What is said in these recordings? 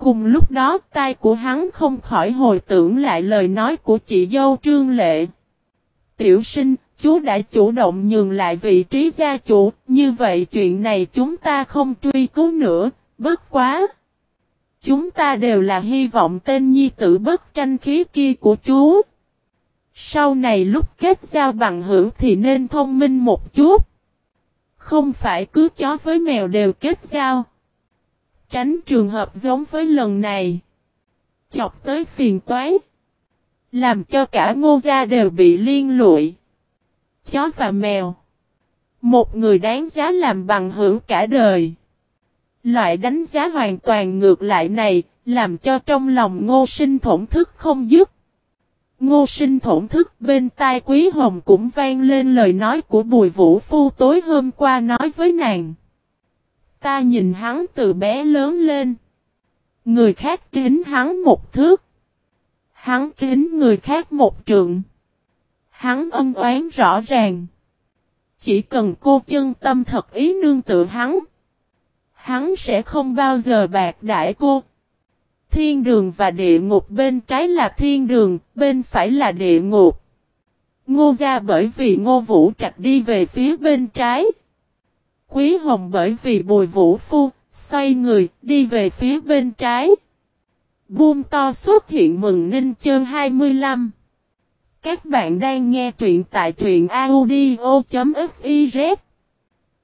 Cùng lúc đó tai của hắn không khỏi hồi tưởng lại lời nói của chị dâu Trương Lệ. Tiểu sinh, chú đã chủ động nhường lại vị trí gia chủ, như vậy chuyện này chúng ta không truy cứu nữa, bất quá. Chúng ta đều là hy vọng tên nhi tử bất tranh khí kia của chú. Sau này lúc kết giao bằng hữu thì nên thông minh một chút. Không phải cứ chó với mèo đều kết giao. Tránh trường hợp giống với lần này. Chọc tới phiền toái. Làm cho cả ngô gia đều bị liên lụi. Chó và mèo. Một người đáng giá làm bằng hữu cả đời. Loại đánh giá hoàn toàn ngược lại này, làm cho trong lòng ngô sinh thổn thức không dứt. Ngô sinh thổn thức bên tai quý hồng cũng vang lên lời nói của bùi vũ phu tối hôm qua nói với nàng. Ta nhìn hắn từ bé lớn lên. Người khác kính hắn một thước. Hắn kính người khác một trượng. Hắn ân oán rõ ràng. Chỉ cần cô chân tâm thật ý nương tự hắn. Hắn sẽ không bao giờ bạc đại cô. Thiên đường và địa ngục bên trái là thiên đường, bên phải là địa ngục. Ngô gia bởi vì ngô vũ trạch đi về phía bên trái. Quý hồng bởi vì bồi vũ phu, xoay người, đi về phía bên trái. Buông to xuất hiện mừng ninh chương 25. Các bạn đang nghe truyện tại truyện audio.fiz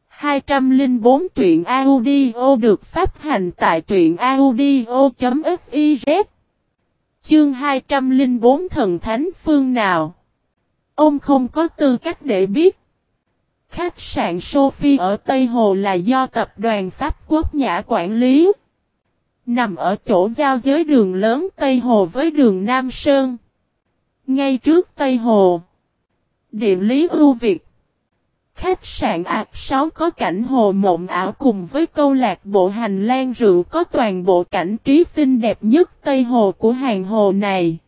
204 truyện audio được phát hành tại truyện audio.fiz Chương 204 Thần Thánh Phương nào? Ông không có tư cách để biết. Khách sạn Sophie ở Tây Hồ là do tập đoàn Pháp Quốc Nhã quản lý. Nằm ở chỗ giao giới đường lớn Tây Hồ với đường Nam Sơn. Ngay trước Tây Hồ. Địa lý ưu việt. Khách sạn ạc 6 có cảnh hồ mộng ảo cùng với câu lạc bộ hành lang rượu có toàn bộ cảnh trí xinh đẹp nhất Tây Hồ của hàng hồ này.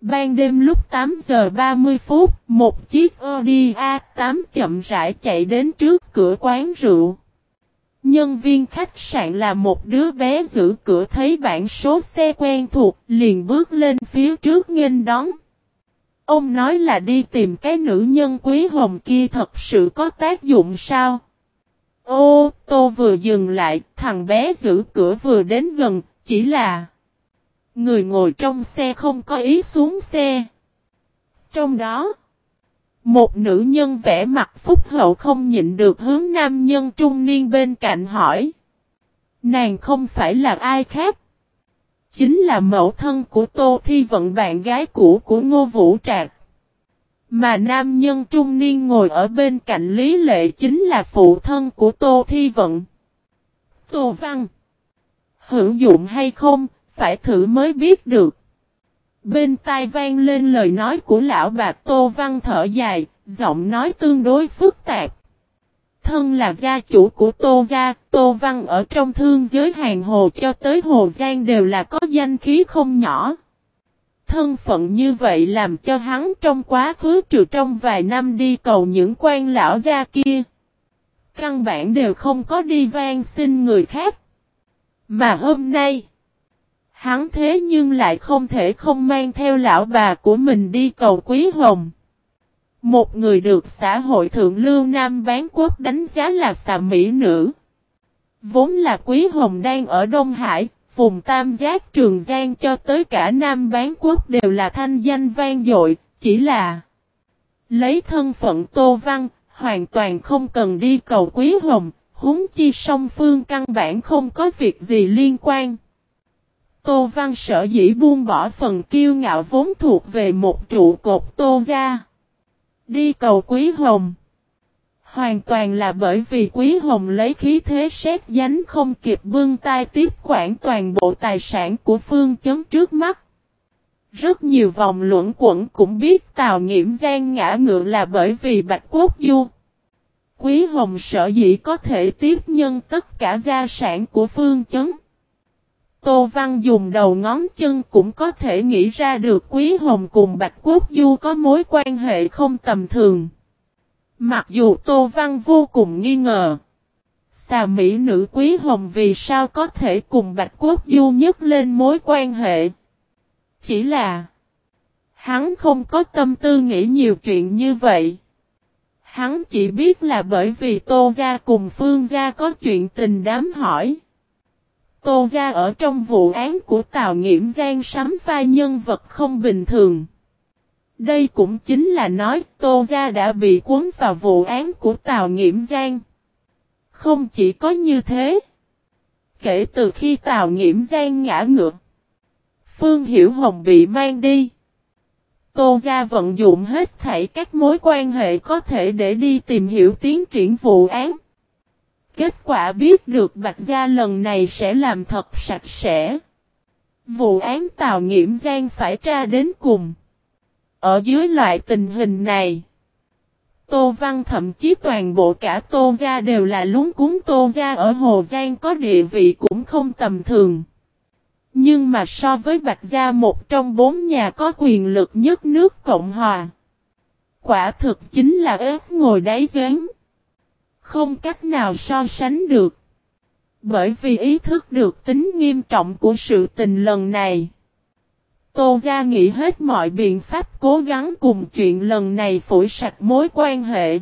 Ban đêm lúc 8 giờ 30 phút, một chiếc Audi A8 chậm rãi chạy đến trước cửa quán rượu. Nhân viên khách sạn là một đứa bé giữ cửa thấy bản số xe quen thuộc, liền bước lên phía trước nghênh đón. Ông nói là đi tìm cái nữ nhân quý hồng kia thật sự có tác dụng sao? Ô tô vừa dừng lại, thằng bé giữ cửa vừa đến gần, chỉ là... Người ngồi trong xe không có ý xuống xe. Trong đó, một nữ nhân vẽ mặt phúc hậu không nhịn được hướng nam nhân trung niên bên cạnh hỏi. Nàng không phải là ai khác. Chính là mẫu thân của Tô Thi Vận bạn gái cũ của Ngô Vũ Trạc. Mà nam nhân trung niên ngồi ở bên cạnh Lý Lệ chính là phụ thân của Tô Thi Vận. Tô Văn. Hữu dụng hay không, phải thử mới biết được. Bên tai vang lên lời nói của lão bà Tô Văn thở dài, giọng nói tương đối phức tạp. Thân là gia chủ của Tô Gia, Tô Văn ở trong thương giới hàng hồ cho tới Hồ Giang đều là có danh khí không nhỏ. Thân phận như vậy làm cho hắn trong quá khứ trừ trong vài năm đi cầu những quan lão gia kia. Căn bản đều không có đi van xin người khác. Mà hôm nay, hắn thế nhưng lại không thể không mang theo lão bà của mình đi cầu quý hồng. Một người được xã hội thượng lưu Nam bán quốc đánh giá là xà mỹ nữ. Vốn là quý hồng đang ở Đông Hải, vùng tam giác trường giang cho tới cả Nam bán quốc đều là thanh danh vang dội, chỉ là lấy thân phận Tô Văn, hoàn toàn không cần đi cầu quý hồng, huống chi song phương căn bản không có việc gì liên quan. Tô Văn sở dĩ buông bỏ phần kiêu ngạo vốn thuộc về một trụ cột Tô gia. Đi cầu Quý Hồng. Hoàn toàn là bởi vì Quý Hồng lấy khí thế xét dánh không kịp bưng tay tiếp quản toàn bộ tài sản của phương chấm trước mắt. Rất nhiều vòng luận quẩn cũng biết Tào Nghiễm Giang ngã ngựa là bởi vì Bạch Quốc Du. Quý Hồng sở dĩ có thể tiếp nhân tất cả gia sản của phương chấn. Tô Văn dùng đầu ngón chân cũng có thể nghĩ ra được Quý Hồng cùng Bạch Quốc Du có mối quan hệ không tầm thường. Mặc dù Tô Văn vô cùng nghi ngờ. Xà mỹ nữ quý hồng vì sao có thể cùng Bạch Quốc Du nhất lên mối quan hệ. Chỉ là, hắn không có tâm tư nghĩ nhiều chuyện như vậy. Hắn chỉ biết là bởi vì Tô Gia cùng Phương Gia có chuyện tình đám hỏi. Tô Gia ở trong vụ án của Tào Nghiễm Giang sắm vai nhân vật không bình thường. Đây cũng chính là nói Tô Gia đã bị cuốn vào vụ án của Tào Nghiễm Giang. Không chỉ có như thế. Kể từ khi Tào Nghiễm Giang ngã ngược. Phương Hiểu Hồng bị mang đi. Tô Gia vận dụng hết thảy các mối quan hệ có thể để đi tìm hiểu tiến triển vụ án. Kết quả biết được Bạch Gia lần này sẽ làm thật sạch sẽ. Vụ án Tào Nghiễm Giang phải tra đến cùng. Ở dưới loại tình hình này, Tô Văn thậm chí toàn bộ cả Tô Gia đều là lúng cúng Tô Gia ở Hồ Giang có địa vị cũng không tầm thường. Nhưng mà so với Bạch Gia một trong bốn nhà có quyền lực nhất nước Cộng Hòa. Quả thực chính là ếp ngồi đáy giếng. Không cách nào so sánh được. Bởi vì ý thức được tính nghiêm trọng của sự tình lần này. Tô Gia nghĩ hết mọi biện pháp cố gắng cùng chuyện lần này phủi sạch mối quan hệ.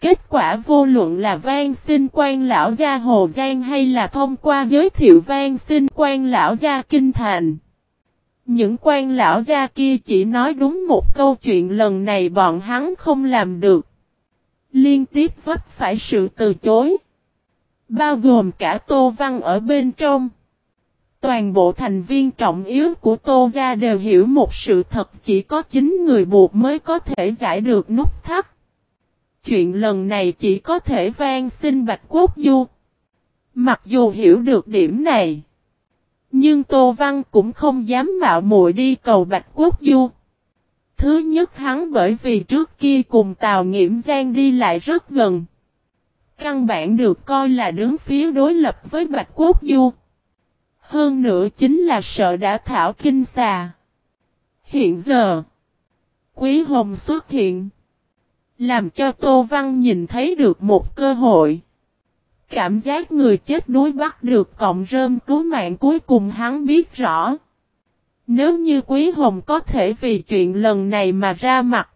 Kết quả vô luận là vang sinh quan lão gia Hồ Giang hay là thông qua giới thiệu vang sinh quan lão gia Kinh Thành. Những quan lão gia kia chỉ nói đúng một câu chuyện lần này bọn hắn không làm được. Liên tiếp vấp phải sự từ chối. Bao gồm cả Tô Văn ở bên trong. Toàn bộ thành viên trọng yếu của Tô Gia đều hiểu một sự thật, chỉ có chính người buộc mới có thể giải được nút thắt. Chuyện lần này chỉ có thể van xin Bạch Quốc Du. Mặc dù hiểu được điểm này. Nhưng Tô Văn cũng không dám mạo muội đi cầu Bạch Quốc Du. Thứ nhất hắn bởi vì trước kia cùng Tào Nghiễm Giang đi lại rất gần. Căn bản được coi là đứng phía đối lập với Bạch Quốc Du. Hơn nữa chính là sợ đã thảo kinh xà. Hiện giờ, Quý Hồng xuất hiện. Làm cho Tô Văn nhìn thấy được một cơ hội. Cảm giác người chết đuối bắt được cọng rơm cứu mạng cuối cùng hắn biết rõ. Nếu như Quý Hồng có thể vì chuyện lần này mà ra mặt.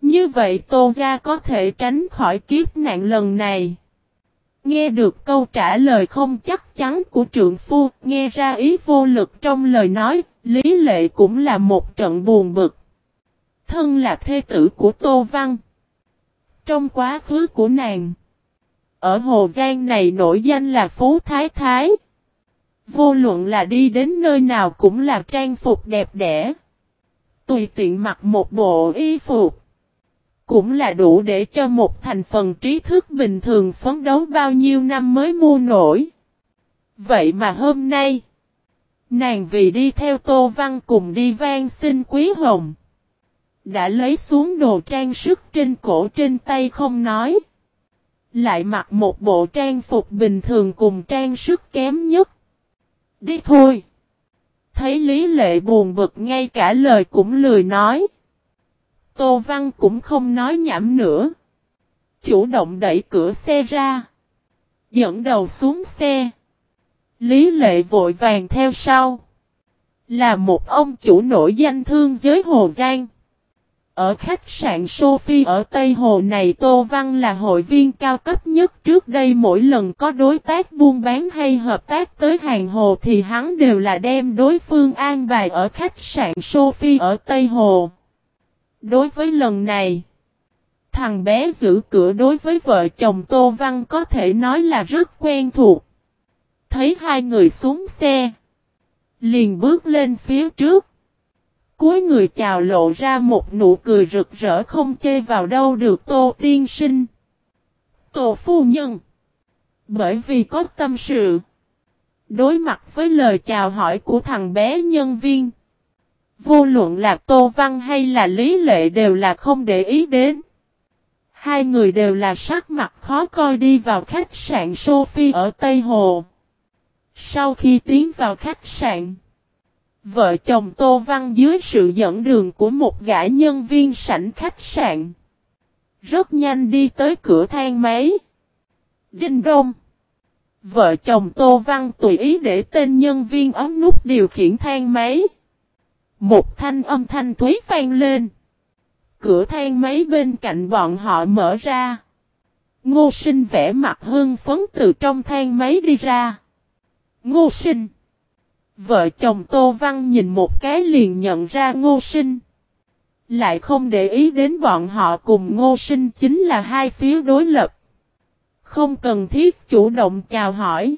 Như vậy Tô Gia có thể tránh khỏi kiếp nạn lần này. Nghe được câu trả lời không chắc chắn của trượng phu, nghe ra ý vô lực trong lời nói, Lý Lệ cũng là một trận buồn bực. Thân là thê tử của Tô Văn. Trong quá khứ của nàng, ở Hồ Giang này nổi danh là Phú Thái Thái. Vô luận là đi đến nơi nào cũng là trang phục đẹp đẽ. Tùy tiện mặc một bộ y phục. Cũng là đủ để cho một thành phần trí thức bình thường phấn đấu bao nhiêu năm mới mua nổi. Vậy mà hôm nay, nàng vì đi theo Tô Văn cùng đi vang xin Quý Hồng. Đã lấy xuống đồ trang sức trên cổ trên tay không nói. Lại mặc một bộ trang phục bình thường cùng trang sức kém nhất. Đi thôi. Thấy Lý Lệ buồn bực, ngay cả lời cũng lười nói. Tô Văn cũng không nói nhảm nữa. Chủ động đẩy cửa xe ra. Dẫn đầu xuống xe. Lý Lệ vội vàng theo sau. Là một ông chủ nổi danh thương giới Hồ Giang. Ở khách sạn Sophie ở Tây Hồ này Tô Văn là hội viên cao cấp nhất trước đây mỗi lần có đối tác buôn bán hay hợp tác tới hàng hồ thì hắn đều là đem đối phương an bài ở khách sạn Sophie ở Tây Hồ. Đối với lần này, thằng bé giữ cửa đối với vợ chồng Tô Văn có thể nói là rất quen thuộc. Thấy hai người xuống xe, liền bước lên phía trước. Cuối người chào lộ ra một nụ cười rực rỡ không chê vào đâu được Tô Tiên Sinh. Tô Phu Nhân. Bởi vì có tâm sự. Đối mặt với lời chào hỏi của thằng bé nhân viên. Vô luận là Tô Văn hay là Lý Lệ đều là không để ý đến. Hai người đều là sắc mặt khó coi đi vào khách sạn Sophie ở Tây Hồ. Sau khi tiến vào khách sạn, vợ chồng Tô Văn dưới sự dẫn đường của một gã nhân viên sảnh khách sạn. Rất nhanh đi tới cửa thang máy. Đinh Đông. Vợ chồng Tô Văn tùy ý để tên nhân viên ấm nút điều khiển thang máy. Một thanh âm thanh thúy vang lên. Cửa thang máy bên cạnh bọn họ mở ra. Ngô sinh vẽ mặt hưng phấn từ trong thang máy đi ra. Ngô sinh. Vợ chồng Tô Văn nhìn một cái liền nhận ra ngô sinh. Lại không để ý đến bọn họ cùng ngô sinh chính là hai phía đối lập. Không cần thiết chủ động chào hỏi.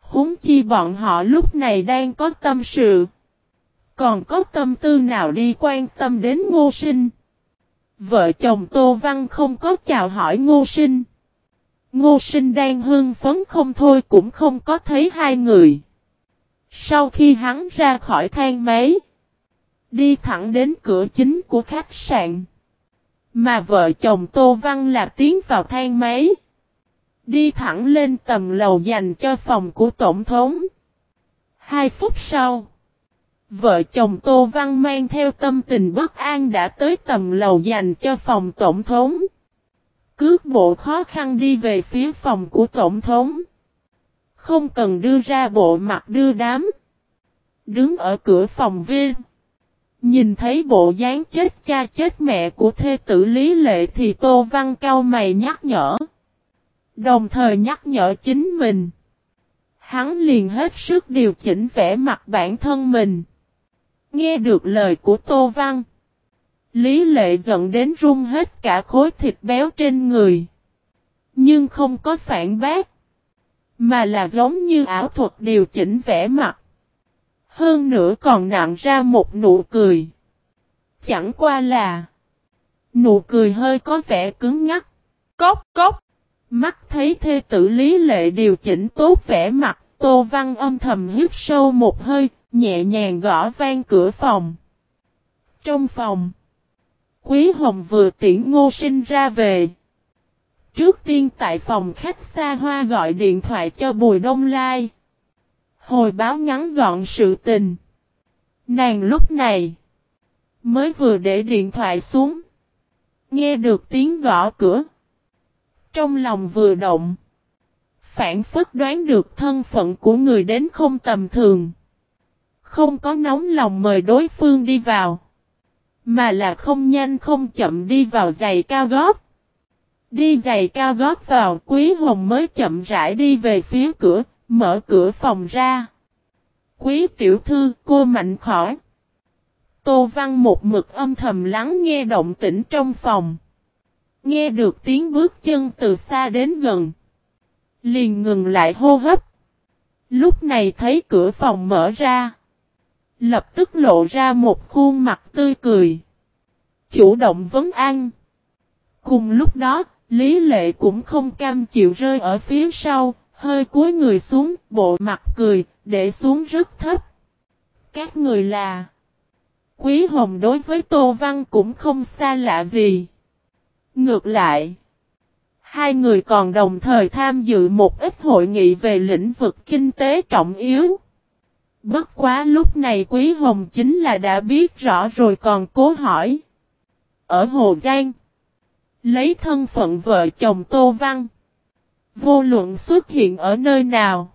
Húng chi bọn họ lúc này đang có tâm sự. Còn có tâm tư nào đi quan tâm đến ngô sinh. Vợ chồng Tô Văn không có chào hỏi ngô sinh. Ngô sinh đang hưng phấn không thôi cũng không có thấy hai người. Sau khi hắn ra khỏi thang máy. Đi thẳng đến cửa chính của khách sạn. Mà vợ chồng Tô Văn là tiến vào thang máy. Đi thẳng lên tầm lầu dành cho phòng của Tổng thống. Hai phút sau. Vợ chồng Tô Văn mang theo tâm tình bất an đã tới tầm lầu dành cho phòng Tổng thống. Cước bộ khó khăn đi về phía phòng của Tổng thống. Không cần đưa ra bộ mặt đưa đám. Đứng ở cửa phòng viên. Nhìn thấy bộ dáng chết cha chết mẹ của thê tử Lý Lệ thì Tô Văn cao mày nhắc nhở. Đồng thời nhắc nhở chính mình. Hắn liền hết sức điều chỉnh vẻ mặt bản thân mình. Nghe được lời của Tô Văn. Lý Lệ giận đến run hết cả khối thịt béo trên người. Nhưng không có phản bác. Mà là giống như ảo thuật điều chỉnh vẻ mặt. Hơn nữa còn nặng ra một nụ cười. Chẳng qua là. Nụ cười hơi có vẻ cứng ngắc. Cốc cốc. Mắt thấy thê tử lý lệ điều chỉnh tốt vẻ mặt. Tô Văn âm thầm hít sâu một hơi. Nhẹ nhàng gõ vang cửa phòng. Trong phòng. Quý Hồng vừa tiễn ngô sinh ra về. Trước tiên tại phòng khách xa hoa gọi điện thoại cho Bùi Đông Lai. Hồi báo ngắn gọn sự tình. Nàng lúc này. Mới vừa để điện thoại xuống. Nghe được tiếng gõ cửa. Trong lòng vừa động. Phản phất đoán được thân phận của người đến không tầm thường. Không có nóng lòng mời đối phương đi vào. Mà là không nhanh không chậm đi vào giày cao gót. Đi giày cao gót vào quý hồng mới chậm rãi đi về phía cửa, mở cửa phòng ra. Quý tiểu thư cô mạnh khỏi. Tô Văn một mực âm thầm lắng nghe động tĩnh trong phòng. Nghe được tiếng bước chân từ xa đến gần. Liền ngừng lại hô hấp. Lúc này thấy cửa phòng mở ra. Lập tức lộ ra một khuôn mặt tươi cười. Chủ động vấn an. Cùng lúc đó, Lý Lệ cũng không cam chịu rơi ở phía sau, hơi cúi người xuống, bộ mặt cười, để xuống rất thấp. Các người là... Quý Hồng đối với Tô Văn cũng không xa lạ gì. Ngược lại, hai người còn đồng thời tham dự một ít hội nghị về lĩnh vực kinh tế trọng yếu. Bất quá lúc này Quý Hồng chính là đã biết rõ rồi còn cố hỏi. Ở Hồ Giang, lấy thân phận vợ chồng Tô Văn, vô luận xuất hiện ở nơi nào,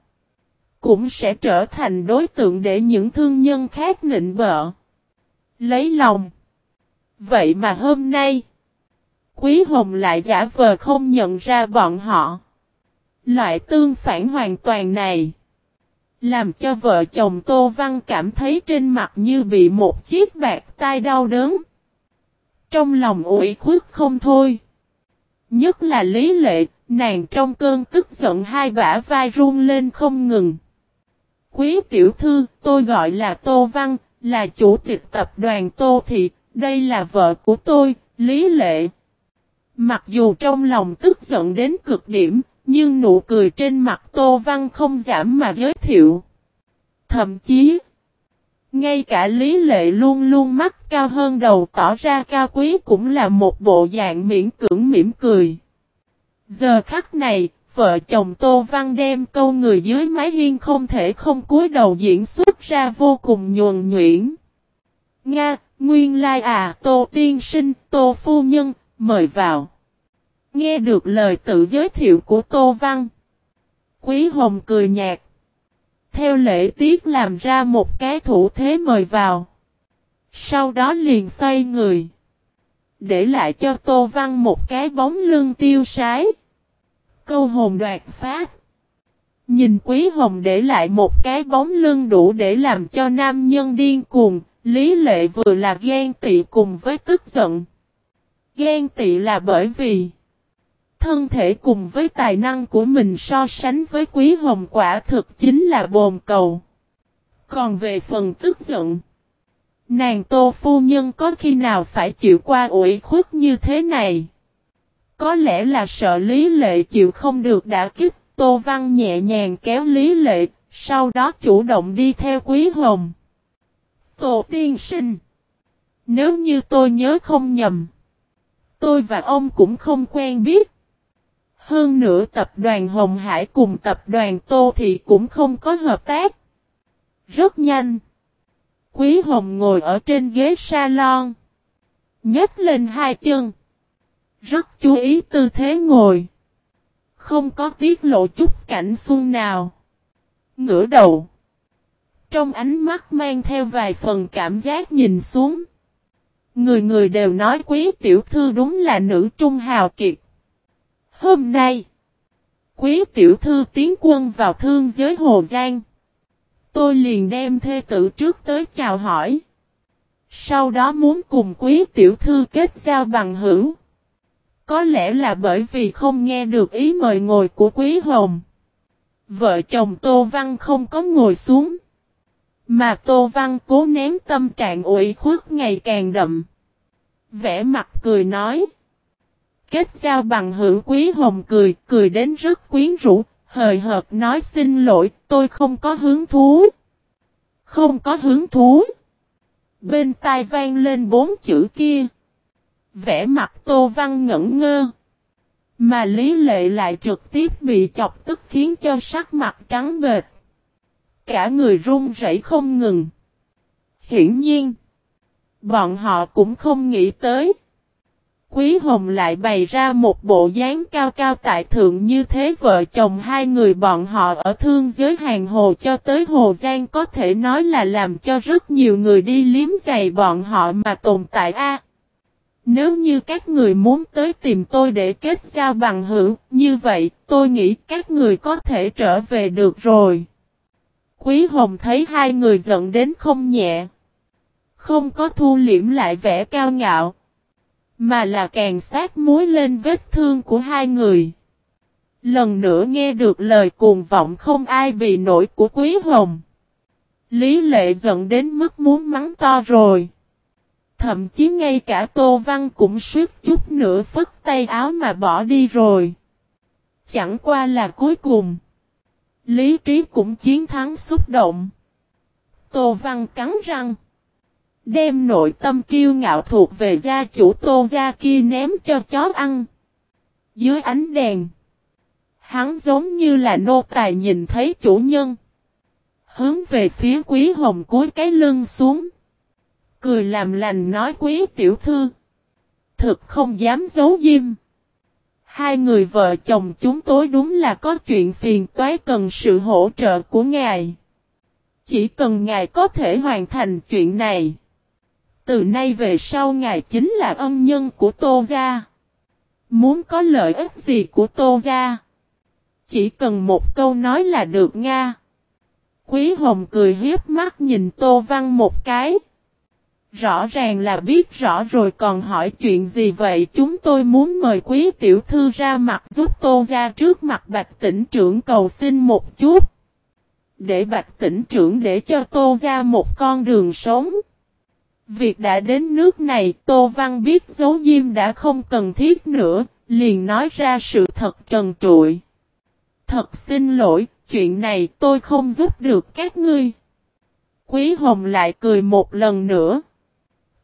cũng sẽ trở thành đối tượng để những thương nhân khác nịnh bợ. Lấy lòng. Vậy mà hôm nay, Quý Hồng lại giả vờ không nhận ra bọn họ. Loại tương phản hoàn toàn này, làm cho vợ chồng Tô Văn cảm thấy trên mặt như bị một chiếc bạc tai đau đớn. Trong lòng ủi khuất không thôi. Nhất là lý lệ, nàng trong cơn tức giận hai bả vai run lên không ngừng. Quý tiểu thư, tôi gọi là Tô Văn, là chủ tịch tập đoàn Tô Thị, đây là vợ của tôi, Lý Lệ. Mặc dù trong lòng tức giận đến cực điểm, nhưng nụ cười trên mặt Tô Văn không giảm mà giới thiệu. Thậm chí, ngay cả Lý Lệ luôn luôn mắt cao hơn đầu tỏ ra cao quý cũng là một bộ dạng miễn cưỡng mỉm cười. Giờ khắc này, vợ chồng Tô Văn đem câu người dưới mái hiên không thể không cúi đầu diễn xuất ra vô cùng nhuần nhuyễn. Nga, nguyên lai à, Tô Tiên Sinh, Tô Phu Nhân, mời vào. Nghe được lời tự giới thiệu của Tô Văn. Quý Hồng cười nhạt. Theo lễ tiết làm ra một cái thủ thế mời vào. Sau đó liền xoay người. Để lại cho Tô Văn một cái bóng lưng tiêu sái. Câu hồn đoạt phát. Nhìn Quý Hồng để lại một cái bóng lưng đủ để làm cho nam nhân điên cuồng, Lý Lệ vừa là ghen tị cùng với tức giận. Ghen tị là bởi vì thân thể cùng với tài năng của mình so sánh với Quý Hồng quả thực chính là bồn cầu. Còn về phần tức giận, nàng Tô Phu Nhân có khi nào phải chịu qua ủi khuất như thế này? Có lẽ là sợ Lý Lệ chịu không được đã kích, Tô Văn nhẹ nhàng kéo Lý Lệ, sau đó chủ động đi theo Quý Hồng. Tô Tiên Sinh Nếu như tôi nhớ không nhầm, tôi và ông cũng không quen biết. Hơn nữa tập đoàn Hồng Hải cùng tập đoàn Tô thì cũng không có hợp tác. Rất nhanh. Quý Hồng ngồi ở trên ghế salon. nhấc lên hai chân. Rất chú ý tư thế ngồi. Không có tiết lộ chút cảnh xuân nào. Ngửa đầu. Trong ánh mắt mang theo vài phần cảm giác nhìn xuống. Người người đều nói quý tiểu thư đúng là nữ trung hào kiệt. Hôm nay, quý tiểu thư tiến quân vào thương giới Hồ Giang. Tôi liền đem thê tử trước tới chào hỏi. Sau đó muốn cùng quý tiểu thư kết giao bằng hữu. Có lẽ là bởi vì không nghe được ý mời ngồi của quý hồng. Vợ chồng Tô Văn không có ngồi xuống. Mà Tô Văn cố nén tâm trạng ủy khuất ngày càng đậm. Vẽ mặt cười nói. Kết giao bằng hữu quý hồng cười, cười đến rất quyến rũ, hời hợt nói xin lỗi, tôi không có hứng thú. Không có hứng thú. Bên tai vang lên bốn chữ kia. Vẽ mặt tô văn ngẩn ngơ. Mà lý lệ lại trực tiếp bị chọc tức khiến cho sắc mặt trắng bệt. Cả người run rẩy không ngừng. Hiển nhiên. Bọn họ cũng không nghĩ tới. Quý Hồng lại bày ra một bộ dáng cao cao tại thượng như thế vợ chồng hai người bọn họ ở thương giới hàng hồ cho tới Hồ Giang có thể nói là làm cho rất nhiều người đi liếm giày bọn họ mà tồn tại a. nếu như các người muốn tới tìm tôi để kết giao bằng hữu, như vậy tôi nghĩ các người có thể trở về được rồi. Quý Hồng thấy hai người giận đến không nhẹ. Không có thu liễm lại vẻ cao ngạo. Mà là càng sát muối lên vết thương của hai người. Lần nữa nghe được lời cuồng vọng không ai bị nổi của Quý Hồng. Lý lệ giận đến mức muốn mắng to rồi. Thậm chí ngay cả Tô Văn cũng suýt chút nữa phất tay áo mà bỏ đi rồi. Chẳng qua là cuối cùng. Lý trí cũng chiến thắng xúc động. Tô Văn cắn răng. Đem nội tâm kiêu ngạo thuộc về gia chủ tô gia kia ném cho chó ăn. Dưới ánh đèn. Hắn giống như là nô tài nhìn thấy chủ nhân. Hướng về phía quý hồng cúi cái lưng xuống. Cười làm lành nói quý tiểu thư. Thực không dám giấu diêm. Hai người vợ chồng chúng tối đúng là có chuyện phiền toái cần sự hỗ trợ của ngài. Chỉ cần ngài có thể hoàn thành chuyện này. Từ nay về sau ngài chính là ân nhân của Tô Gia. Muốn có lợi ích gì của Tô Gia? Chỉ cần một câu nói là được Nga. Quý Hồng cười hiếp mắt nhìn Tô Văn một cái. Rõ ràng là biết rõ rồi, còn hỏi chuyện gì vậy chúng tôi muốn mời quý tiểu thư ra mặt giúp Tô Gia trước mặt bạch tỉnh trưởng cầu xin một chút. Để bạch tỉnh trưởng để cho Tô Gia một con đường sống. Việc đã đến nước này Tô Văn biết dấu diêm đã không cần thiết nữa, liền nói ra sự thật trần trụi. Thật xin lỗi, chuyện này tôi không giúp được các ngươi. Quý Hồng lại cười một lần nữa.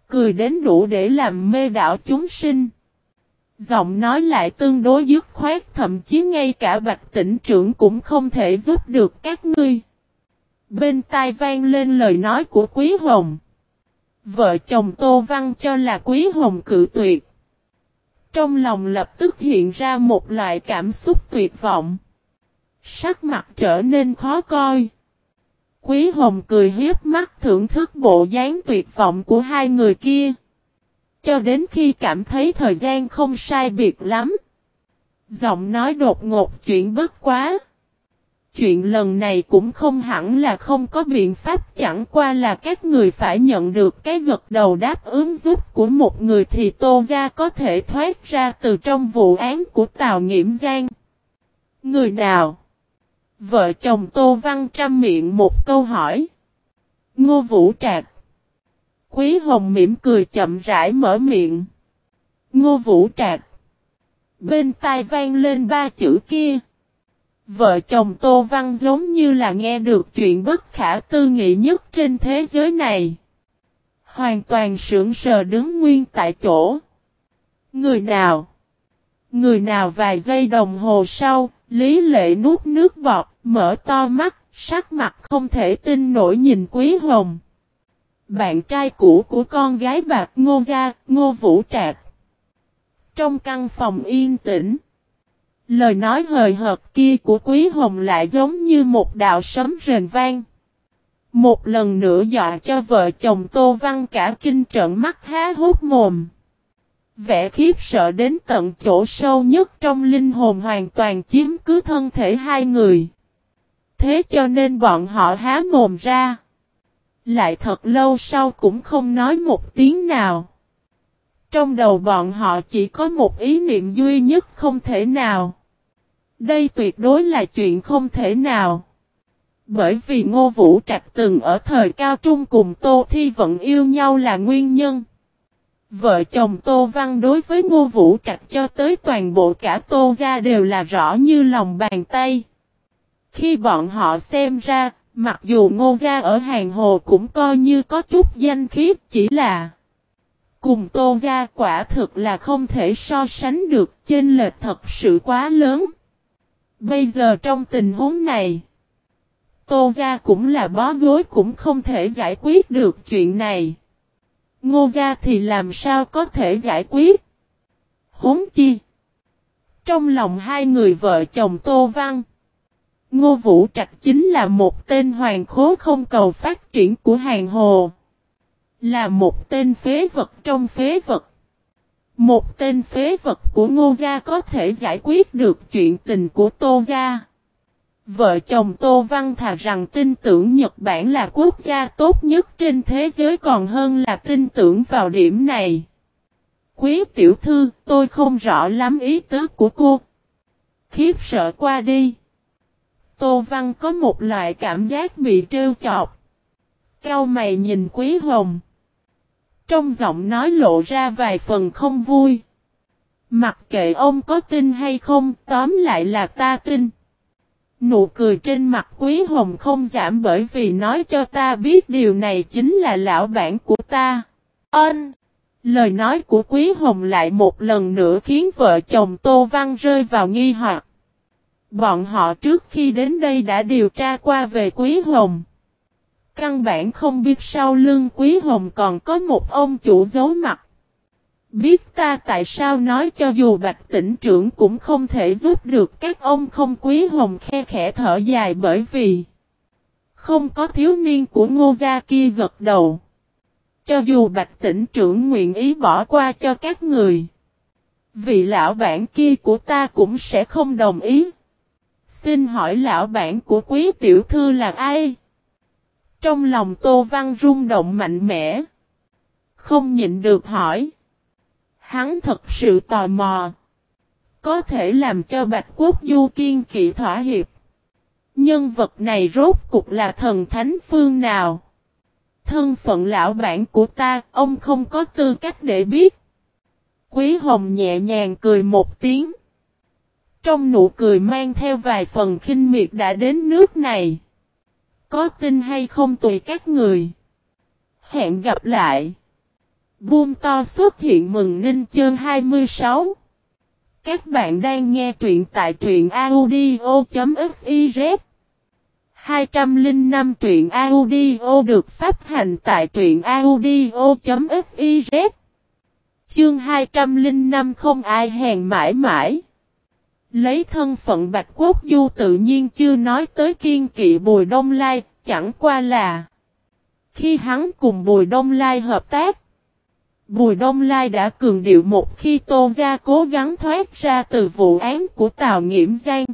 Cười đến đủ để làm mê đảo chúng sinh. Giọng nói lại tương đối dứt khoát thậm chí ngay cả bạch tỉnh trưởng cũng không thể giúp được các ngươi. Bên tai vang lên lời nói của Quý Hồng. Vợ chồng Tô Văn cho là Quý Hồng cự tuyệt. Trong lòng lập tức hiện ra một loại cảm xúc tuyệt vọng. Sắc mặt trở nên khó coi. Quý Hồng cười hiếp mắt thưởng thức bộ dáng tuyệt vọng của hai người kia. Cho đến khi cảm thấy thời gian không sai biệt lắm. Giọng nói đột ngột chuyện bất quá. Chuyện lần này cũng không hẳn là không có biện pháp, chẳng qua là các người phải nhận được cái gật đầu đáp ứng giúp của một người thì Tô Gia có thể thoát ra từ trong vụ án của Tào Nghiễm Giang. Người nào? Vợ chồng Tô Văn trăm miệng một câu hỏi. Ngô Vũ Trạc. Quý Hồng mỉm cười chậm rãi mở miệng. Ngô Vũ Trạc. Bên tai vang lên ba chữ kia. Vợ chồng Tô Văn giống như là nghe được chuyện bất khả tư nghị nhất trên thế giới này. Hoàn toàn sững sờ đứng nguyên tại chỗ. Người nào? Người nào vài giây đồng hồ sau, Lý Lệ nuốt nước bọt, mở to mắt, sắc mặt không thể tin nổi nhìn Quý Hồng. Bạn trai cũ của con gái bạc Ngô Gia, Ngô Vũ Trạc. Trong căn phòng yên tĩnh. Lời nói hời hợt kia của Quý Hồng lại giống như một đạo sấm rền vang. Một lần nữa dọa cho vợ chồng Tô Văn cả kinh trận mắt há hốt mồm. Vẻ khiếp sợ đến tận chỗ sâu nhất trong linh hồn hoàn toàn chiếm cứ thân thể hai người. Thế cho nên bọn họ há mồm ra. Lại thật lâu sau cũng không nói một tiếng nào. Trong đầu bọn họ chỉ có một ý niệm duy nhất không thể nào. Đây tuyệt đối là chuyện không thể nào. Bởi vì Ngô Vũ Trạch từng ở thời cao trung cùng Tô Thi vẫn yêu nhau là nguyên nhân. Vợ chồng Tô Văn đối với Ngô Vũ Trạch cho tới toàn bộ cả Tô gia đều là rõ như lòng bàn tay. Khi bọn họ xem ra, mặc dù Ngô gia ở Hàng Hồ cũng coi như có chút danh khiếp chỉ là cùng Tô gia quả thực là không thể so sánh được, chênh lệch thật sự quá lớn. Bây giờ trong tình huống này, Tô Gia cũng là bó gối cũng không thể giải quyết được chuyện này. Ngô Gia thì làm sao có thể giải quyết? Huống chi? Trong lòng hai người vợ chồng Tô Văn, Ngô Vũ Trạch chính là một tên hoàng khố không cầu phát triển của hàng hồ. Là một tên phế vật trong phế vật. Một tên phế vật của Ngô Gia có thể giải quyết được chuyện tình của Tô Gia. Vợ chồng Tô Văn thà rằng tin tưởng Nhật Bản là quốc gia tốt nhất trên thế giới còn hơn là tin tưởng vào điểm này. Quý tiểu thư, tôi không rõ lắm ý tứ của cô. Khiếp sợ qua đi. Tô Văn có một loại cảm giác bị trêu chọc. Cao mày nhìn Quý Hồng. Trong giọng nói lộ ra vài phần không vui. Mặc kệ ông có tin hay không, tóm lại là ta tin. Nụ cười trên mặt quý hồng không giảm bởi vì nói cho ta biết điều này chính là lão bản của ta. Ân! Lời nói của quý hồng lại một lần nữa khiến vợ chồng Tô Văn rơi vào nghi hoặc. Bọn họ trước khi đến đây đã điều tra qua về quý hồng. Căn bản không biết sau lưng quý hồng còn có một ông chủ giấu mặt. Biết ta tại sao nói cho dù bạch tỉnh trưởng cũng không thể giúp được các ông không quý hồng khe khẽ thở dài bởi vì không có thiếu niên của ngô gia kia gật đầu. Cho dù bạch tỉnh trưởng nguyện ý bỏ qua cho các người. Vị lão bản kia của ta cũng sẽ không đồng ý. Xin hỏi lão bản của quý tiểu thư là ai? Trong lòng Tô Văn rung động mạnh mẽ. Không nhịn được hỏi. Hắn thật sự tò mò. Có thể làm cho Bạch Quốc Du kiên kỵ thỏa hiệp. Nhân vật này rốt cục là thần thánh phương nào? Thân phận lão bản của ta, ông không có tư cách để biết. Quý Hồng nhẹ nhàng cười một tiếng. Trong nụ cười mang theo vài phần khinh miệt đã đến nước này. Có tin hay không tùy các người. Hẹn gặp lại. Buông to xuất hiện mừng ninh chương 26. Các bạn đang nghe truyện tại truyện audio.fiz 205 truyện audio được phát hành tại truyện audio.fiz Chương 205 không ai hèn mãi mãi. Lấy thân phận Bạch Quốc Du tự nhiên chưa nói tới kiên kỵ Bùi Đông Lai, chẳng qua là khi hắn cùng Bùi Đông Lai hợp tác. Bùi Đông Lai đã cường điệu một khi Tô Gia cố gắng thoát ra từ vụ án của Tào Nghiễm Giang.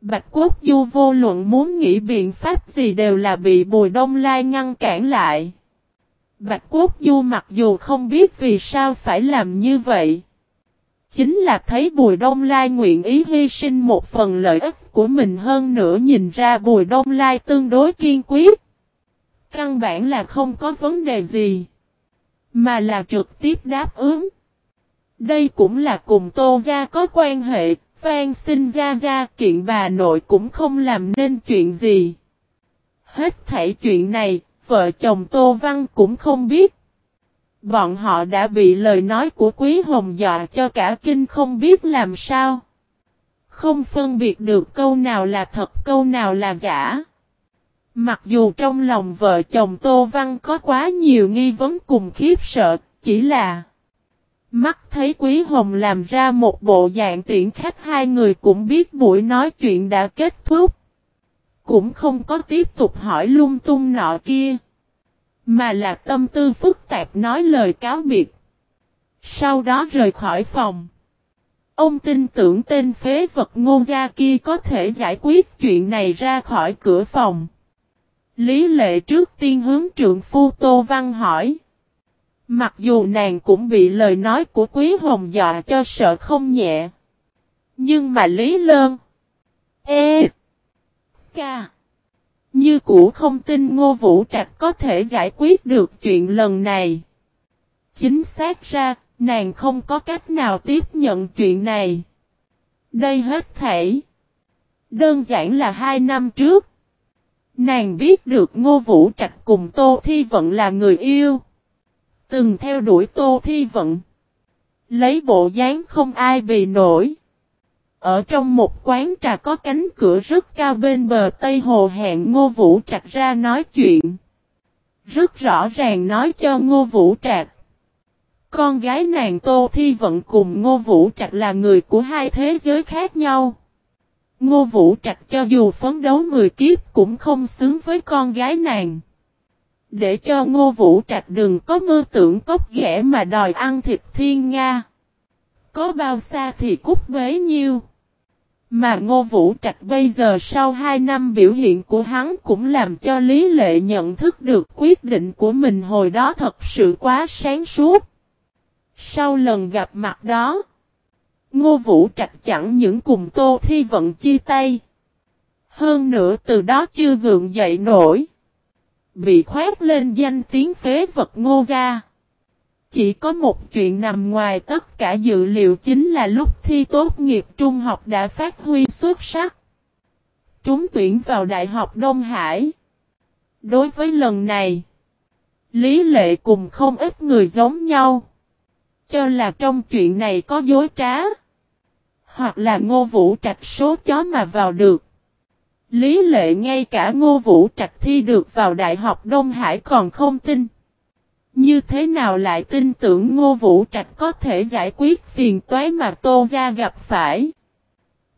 Bạch Quốc Du vô luận muốn nghĩ biện pháp gì đều là bị Bùi Đông Lai ngăn cản lại. Bạch Quốc Du mặc dù không biết vì sao phải làm như vậy. Chính là thấy Bùi Đông Lai nguyện ý hy sinh một phần lợi ích của mình hơn nữa nhìn ra Bùi Đông Lai tương đối kiên quyết. Căn bản là không có vấn đề gì. Mà là trực tiếp đáp ứng. Đây cũng là cùng Tô Gia có quan hệ, Phan xin Gia Gia kiện bà nội cũng không làm nên chuyện gì. Hết thảy chuyện này, vợ chồng Tô Văn cũng không biết. Bọn họ đã bị lời nói của Quý Hồng dọa cho cả kinh không biết làm sao. Không phân biệt được câu nào là thật câu nào là giả. Mặc dù trong lòng vợ chồng Tô Văn có quá nhiều nghi vấn cùng khiếp sợ, chỉ là Mắt thấy Quý Hồng làm ra một bộ dạng tiện khách hai người cũng biết buổi nói chuyện đã kết thúc. Cũng không có tiếp tục hỏi lung tung nọ kia. Mà là tâm tư phức tạp nói lời cáo biệt. Sau đó rời khỏi phòng. Ông tin tưởng tên phế vật ngô gia kia có thể giải quyết chuyện này ra khỏi cửa phòng. Lý lệ trước tiên hướng trượng phu Tô Văn hỏi. Mặc dù nàng cũng bị lời nói của Quý Hồng dọa cho sợ không nhẹ. Nhưng mà Lý Lơn. E. Ca. Như cũ không tin Ngô Vũ Trạch có thể giải quyết được chuyện lần này. Chính xác ra, nàng không có cách nào tiếp nhận chuyện này. Đây hết thảy. Đơn giản là hai năm trước. Nàng biết được Ngô Vũ Trạch cùng Tô Thi Vận là người yêu. Từng theo đuổi Tô Thi Vận. Lấy bộ dáng không ai bị nổi. Ở trong một quán trà có cánh cửa rất cao bên bờ Tây Hồ hẹn Ngô Vũ Trạch ra nói chuyện. Rất rõ ràng nói cho Ngô Vũ Trạch. Con gái nàng Tô Thi Vận cùng Ngô Vũ Trạch là người của hai thế giới khác nhau. Ngô Vũ Trạch cho dù phấn đấu 10 kiếp cũng không xứng với con gái nàng. Để cho Ngô Vũ Trạch đừng có mơ tưởng cốc ghẻ mà đòi ăn thịt thiên Nga. Có bao xa thì cút bấy nhiêu. Mà Ngô Vũ Trạch bây giờ sau 2 năm biểu hiện của hắn cũng làm cho Lý Lệ nhận thức được quyết định của mình hồi đó thật sự quá sáng suốt. Sau lần gặp mặt đó, Ngô Vũ Trạch chẳng những cùng Tô Thi Vận chia tay. Hơn nữa từ đó chưa gượng dậy nổi. Bị khoét lên danh tiếng phế vật ngô gia. Chỉ có một chuyện nằm ngoài tất cả dự liệu chính là lúc thi tốt nghiệp trung học đã phát huy xuất sắc. Trúng tuyển vào Đại học Đông Hải. Đối với lần này, Lý Lệ cùng không ít người giống nhau. Cho là trong chuyện này có dối trá. Hoặc là ngô vũ trạch số chó mà vào được. Lý lệ ngay cả ngô vũ trạch thi được vào Đại học Đông Hải còn không tin. Như thế nào lại tin tưởng ngô vũ trạch có thể giải quyết phiền toái mà tô gia gặp phải.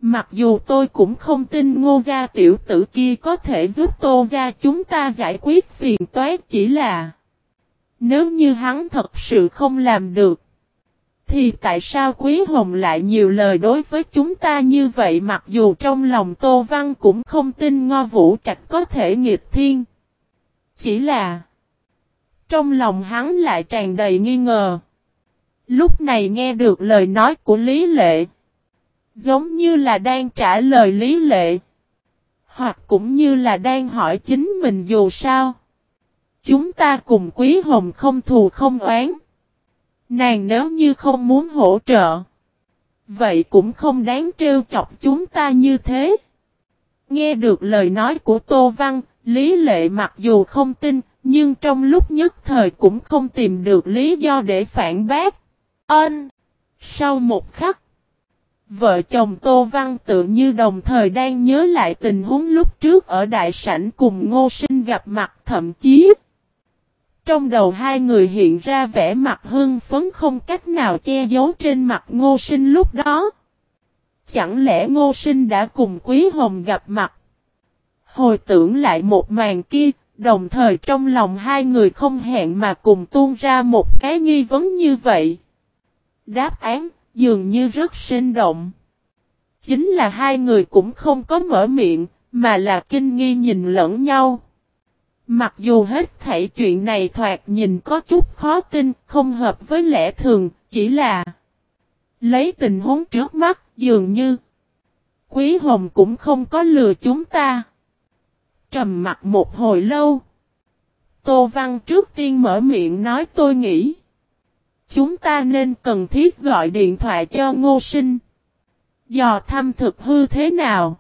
Mặc dù tôi cũng không tin ngô gia tiểu tử kia có thể giúp tô gia chúng ta giải quyết phiền toái, chỉ là Nếu như hắn thật sự không làm được, thì tại sao Quý Hồng lại nhiều lời đối với chúng ta như vậy mặc dù trong lòng Tô Văn cũng không tin Ngô Vũ Trạch có thể nghịch thiên. Chỉ là trong lòng hắn lại tràn đầy nghi ngờ. Lúc này nghe được lời nói của Lý Lệ. Giống như là đang trả lời Lý Lệ. Hoặc cũng như là đang hỏi chính mình dù sao. Chúng ta cùng Quý Hồng không thù không oán. Nàng nếu như không muốn hỗ trợ. Vậy cũng không đáng trêu chọc chúng ta như thế. Nghe được lời nói của Tô Văn, Lý Lệ mặc dù không tin, nhưng trong lúc nhất thời cũng không tìm được lý do để phản bác. Ân! Sau một khắc, vợ chồng Tô Văn tự như đồng thời đang nhớ lại tình huống lúc trước ở đại sảnh cùng Ngô Sinh gặp mặt thậm chí Trong đầu hai người hiện ra vẻ mặt hưng phấn không cách nào che giấu trên mặt ngô sinh lúc đó. Chẳng lẽ ngô sinh đã cùng Quý Hồng gặp mặt? Hồi tưởng lại một màn kia, đồng thời trong lòng hai người không hẹn mà cùng tuôn ra một cái nghi vấn như vậy. Đáp án, dường như rất sinh động. Chính là hai người cũng không có mở miệng, mà là kinh nghi nhìn lẫn nhau. Mặc dù hết thảy chuyện này thoạt nhìn có chút khó tin, không hợp với lẽ thường, chỉ là lấy tình huống trước mắt, dường như Quý Hồng cũng không có lừa chúng ta. Trầm mặt một hồi lâu. Tô Văn trước tiên mở miệng nói tôi nghĩ. Chúng ta nên cần thiết gọi điện thoại cho Ngô Sinh. Dò thăm thực hư thế nào?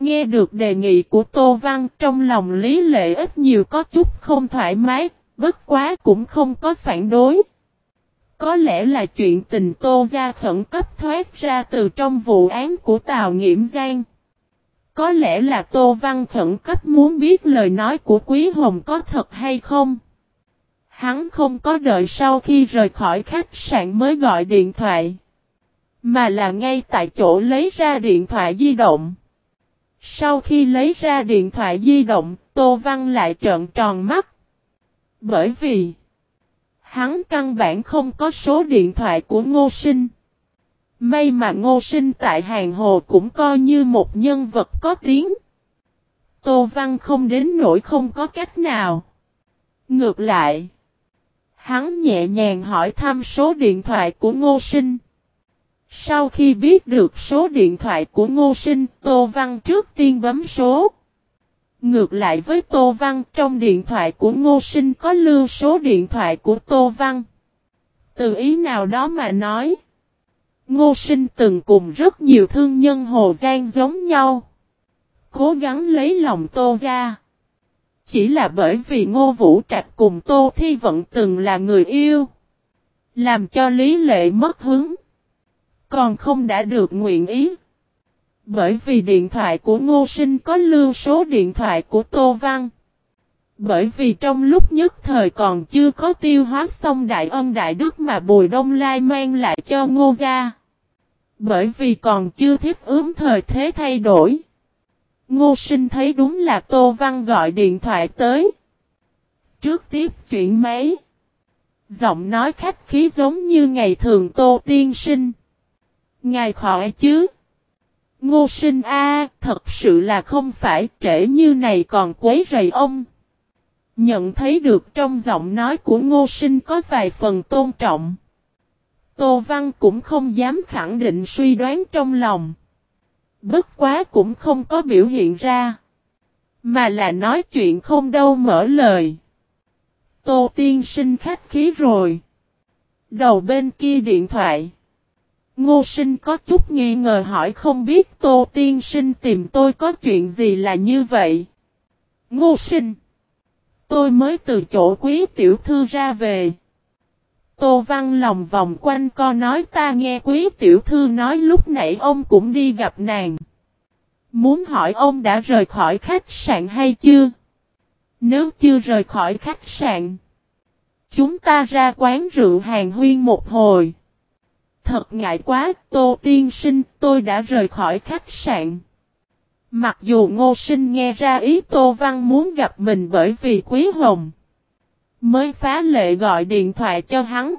Nghe được đề nghị của Tô Văn trong lòng Lý Lệ ít nhiều có chút không thoải mái, bất quá cũng không có phản đối. Có lẽ là chuyện tình Tô ra khẩn cấp thoát ra từ trong vụ án của Tào Nghiễm Giang. Có lẽ là Tô Văn khẩn cấp muốn biết lời nói của Quý Hồng có thật hay không. Hắn không có đợi sau khi rời khỏi khách sạn mới gọi điện thoại. Mà là ngay tại chỗ lấy ra điện thoại di động. Sau khi lấy ra điện thoại di động, Tô Văn lại trợn tròn mắt. Bởi vì, hắn căn bản không có số điện thoại của Ngô Sinh. May mà Ngô Sinh tại Hàng Hồ cũng coi như một nhân vật có tiếng. Tô Văn không đến nỗi không có cách nào. Ngược lại, hắn nhẹ nhàng hỏi thăm số điện thoại của Ngô Sinh. Sau khi biết được số điện thoại của Ngô Sinh, Tô Văn trước tiên bấm số. Ngược lại với Tô Văn, trong điện thoại của Ngô Sinh có lưu số điện thoại của Tô Văn. Từ ý nào đó mà nói. Ngô Sinh từng cùng rất nhiều thương nhân Hồ Giang giống nhau. Cố gắng lấy lòng Tô ra. Chỉ là bởi vì Ngô Vũ Trạch cùng Tô Thi Vận từng là người yêu. Làm cho Lý Lệ mất hứng. Còn không đã được nguyện ý. Bởi vì điện thoại của Ngô Sinh có lưu số điện thoại của Tô Văn. Bởi vì trong lúc nhất thời còn chưa có tiêu hóa xong đại ân đại đức mà Bùi Đông Lai mang lại cho Ngô Gia. Bởi vì còn chưa thiết ướm thời thế thay đổi. Ngô Sinh thấy đúng là Tô Văn gọi điện thoại tới. Trước tiếp chuyện máy. Giọng nói khách khí giống như ngày thường Tô Tiên Sinh. Ngài khỏi chứ? Ngô sinh a, thật sự là không phải trễ như này còn quấy rầy ông. Nhận thấy được trong giọng nói của ngô sinh có vài phần tôn trọng. Tô Văn cũng không dám khẳng định suy đoán trong lòng. Bất quá cũng không có biểu hiện ra. Mà là nói chuyện không đâu mở lời. Tô tiên sinh khách khí rồi. Đầu bên kia điện thoại. Ngô sinh có chút nghi ngờ hỏi không biết Tô Tiên Sinh tìm tôi có chuyện gì là như vậy. Ngô sinh. Tôi mới từ chỗ quý tiểu thư ra về. Tô Văn lòng vòng quanh co nói ta nghe quý tiểu thư nói lúc nãy ông cũng đi gặp nàng. Muốn hỏi ông đã rời khỏi khách sạn hay chưa? Nếu chưa rời khỏi khách sạn. Chúng ta ra quán rượu hàng huyên một hồi. Thật ngại quá, Tô Tiên Sinh, tôi đã rời khỏi khách sạn. Mặc dù Ngô Sinh nghe ra ý Tô Văn muốn gặp mình bởi vì Quý Hồng. Mới phá lệ gọi điện thoại cho hắn.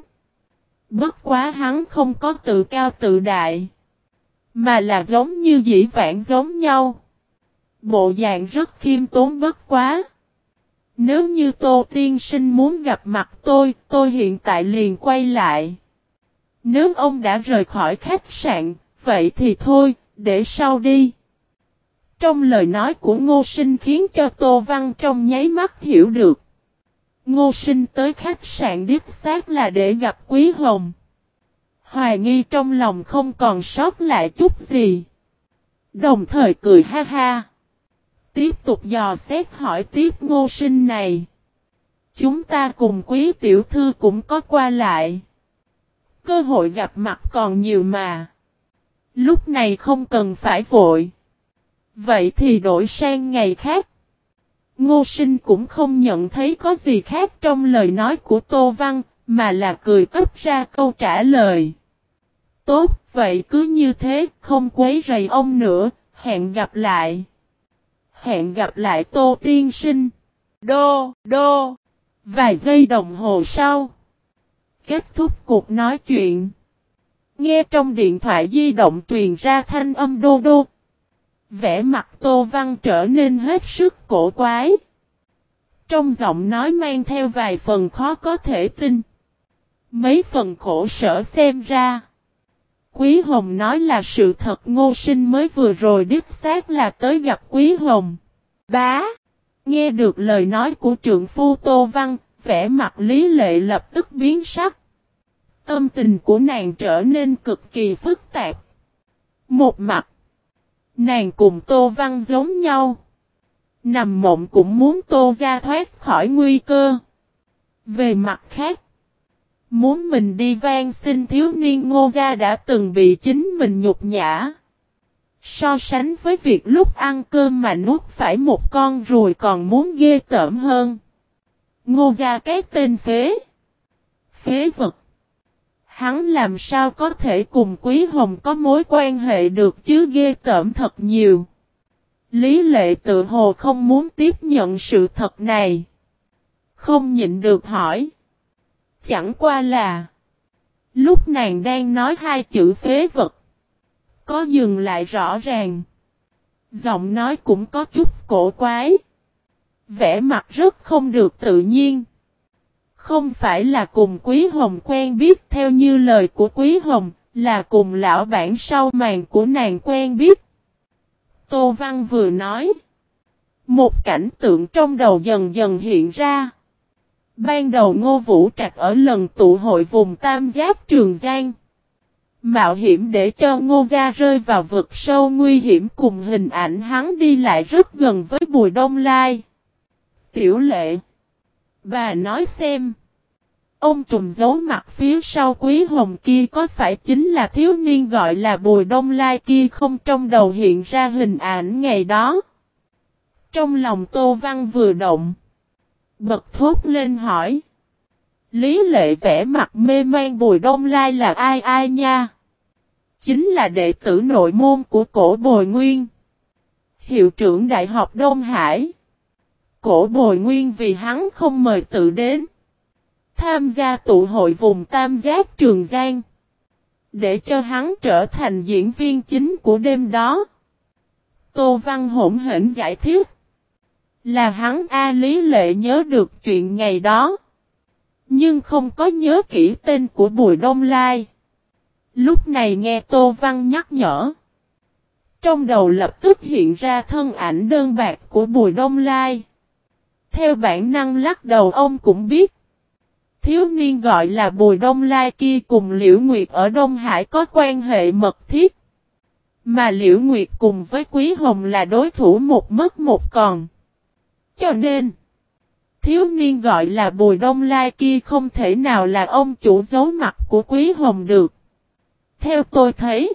Bất quá hắn không có tự cao tự đại. Mà là giống như dĩ vãng giống nhau. Bộ dạng rất khiêm tốn bất quá. Nếu như Tô Tiên Sinh muốn gặp mặt tôi, tôi hiện tại liền quay lại. Nếu ông đã rời khỏi khách sạn, vậy thì thôi, để sau đi. Trong lời nói của Ngô Sinh khiến cho Tô Văn trong nháy mắt hiểu được. Ngô Sinh tới khách sạn điếp xác là để gặp Quý Hồng. Hoài nghi trong lòng không còn sót lại chút gì. Đồng thời cười ha ha. Tiếp tục dò xét hỏi tiếp Ngô Sinh này. Chúng ta cùng Quý Tiểu Thư cũng có qua lại. Cơ hội gặp mặt còn nhiều mà. Lúc này không cần phải vội. Vậy thì đổi sang ngày khác. Ngô sinh cũng không nhận thấy có gì khác trong lời nói của Tô Văn, mà là cười cấp ra câu trả lời. Tốt, vậy cứ như thế, không quấy rầy ông nữa, hẹn gặp lại. Hẹn gặp lại Tô Tiên Sinh. Đô, đô. Vài giây đồng hồ sau. Kết thúc cuộc nói chuyện. Nghe trong điện thoại di động truyền ra thanh âm đô đô. Vẽ mặt Tô Văn trở nên hết sức cổ quái. Trong giọng nói mang theo vài phần khó có thể tin. Mấy phần khổ sở xem ra. Quý Hồng nói là sự thật ngô sinh mới vừa rồi đích xác là tới gặp Quý Hồng. Bá! Nghe được lời nói của trượng phu Tô Văn, vẻ mặt lý lệ lập tức biến sắc. Tâm tình của nàng trở nên cực kỳ phức tạp. Một mặt, nàng cùng Tô Văn giống nhau. Nằm mộng cũng muốn Tô ra thoát khỏi nguy cơ. Về mặt khác, muốn mình đi vang xin thiếu niên ngô gia đã từng bị chính mình nhục nhã. So sánh với việc lúc ăn cơm mà nuốt phải một con rồi còn muốn ghê tởm hơn. Ngô gia cái tên phế. Phế vật. Hắn làm sao có thể cùng Quý Hồng có mối quan hệ được chứ ghê tởm thật nhiều. Lý lệ tự hồ không muốn tiếp nhận sự thật này. Không nhịn được hỏi. Chẳng qua là. Lúc nàng đang nói hai chữ phế vật. Có dừng lại rõ ràng. Giọng nói cũng có chút cổ quái. vẻ mặt rất không được tự nhiên. Không phải là cùng Quý Hồng quen biết theo như lời của Quý Hồng, là cùng lão bản sau màn của nàng quen biết. Tô Văn vừa nói. Một cảnh tượng trong đầu dần dần hiện ra. Ban đầu Ngô Vũ Trạch ở lần tụ hội vùng Tam Giác Trường Giang. Mạo hiểm để cho Ngô Gia rơi vào vực sâu nguy hiểm cùng hình ảnh hắn đi lại rất gần với Bùi Đông Lai. Tiểu lệ. Bà nói xem. Ông trùm giấu mặt phía sau quý hồng kia có phải chính là thiếu niên gọi là Bùi Đông Lai kia không trong đầu hiện ra hình ảnh ngày đó. Trong lòng Tô Văn vừa động. Bật thốt lên hỏi. Lý lệ vẽ mặt mê man Bùi Đông Lai là ai ai nha? Chính là đệ tử nội môn của cổ Bồi Nguyên. Hiệu trưởng Đại học Đông Hải. Cổ Bồi Nguyên vì hắn không mời tự đến. Tham gia tụ hội vùng Tam Giác Trường Giang. Để cho hắn trở thành diễn viên chính của đêm đó. Tô Văn hỗn hển giải thích. Là hắn A Lý Lệ nhớ được chuyện ngày đó. Nhưng không có nhớ kỹ tên của Bùi Đông Lai. Lúc này nghe Tô Văn nhắc nhở. Trong đầu lập tức hiện ra thân ảnh đơn bạc của Bùi Đông Lai. Theo bản năng lắc đầu ông cũng biết. Thiếu niên gọi là Bùi Đông Lai kia cùng Liễu Nguyệt ở Đông Hải có quan hệ mật thiết. Mà Liễu Nguyệt cùng với Quý Hồng là đối thủ một mất một còn. Cho nên, thiếu niên gọi là Bùi Đông Lai kia không thể nào là ông chủ giấu mặt của Quý Hồng được. Theo tôi thấy,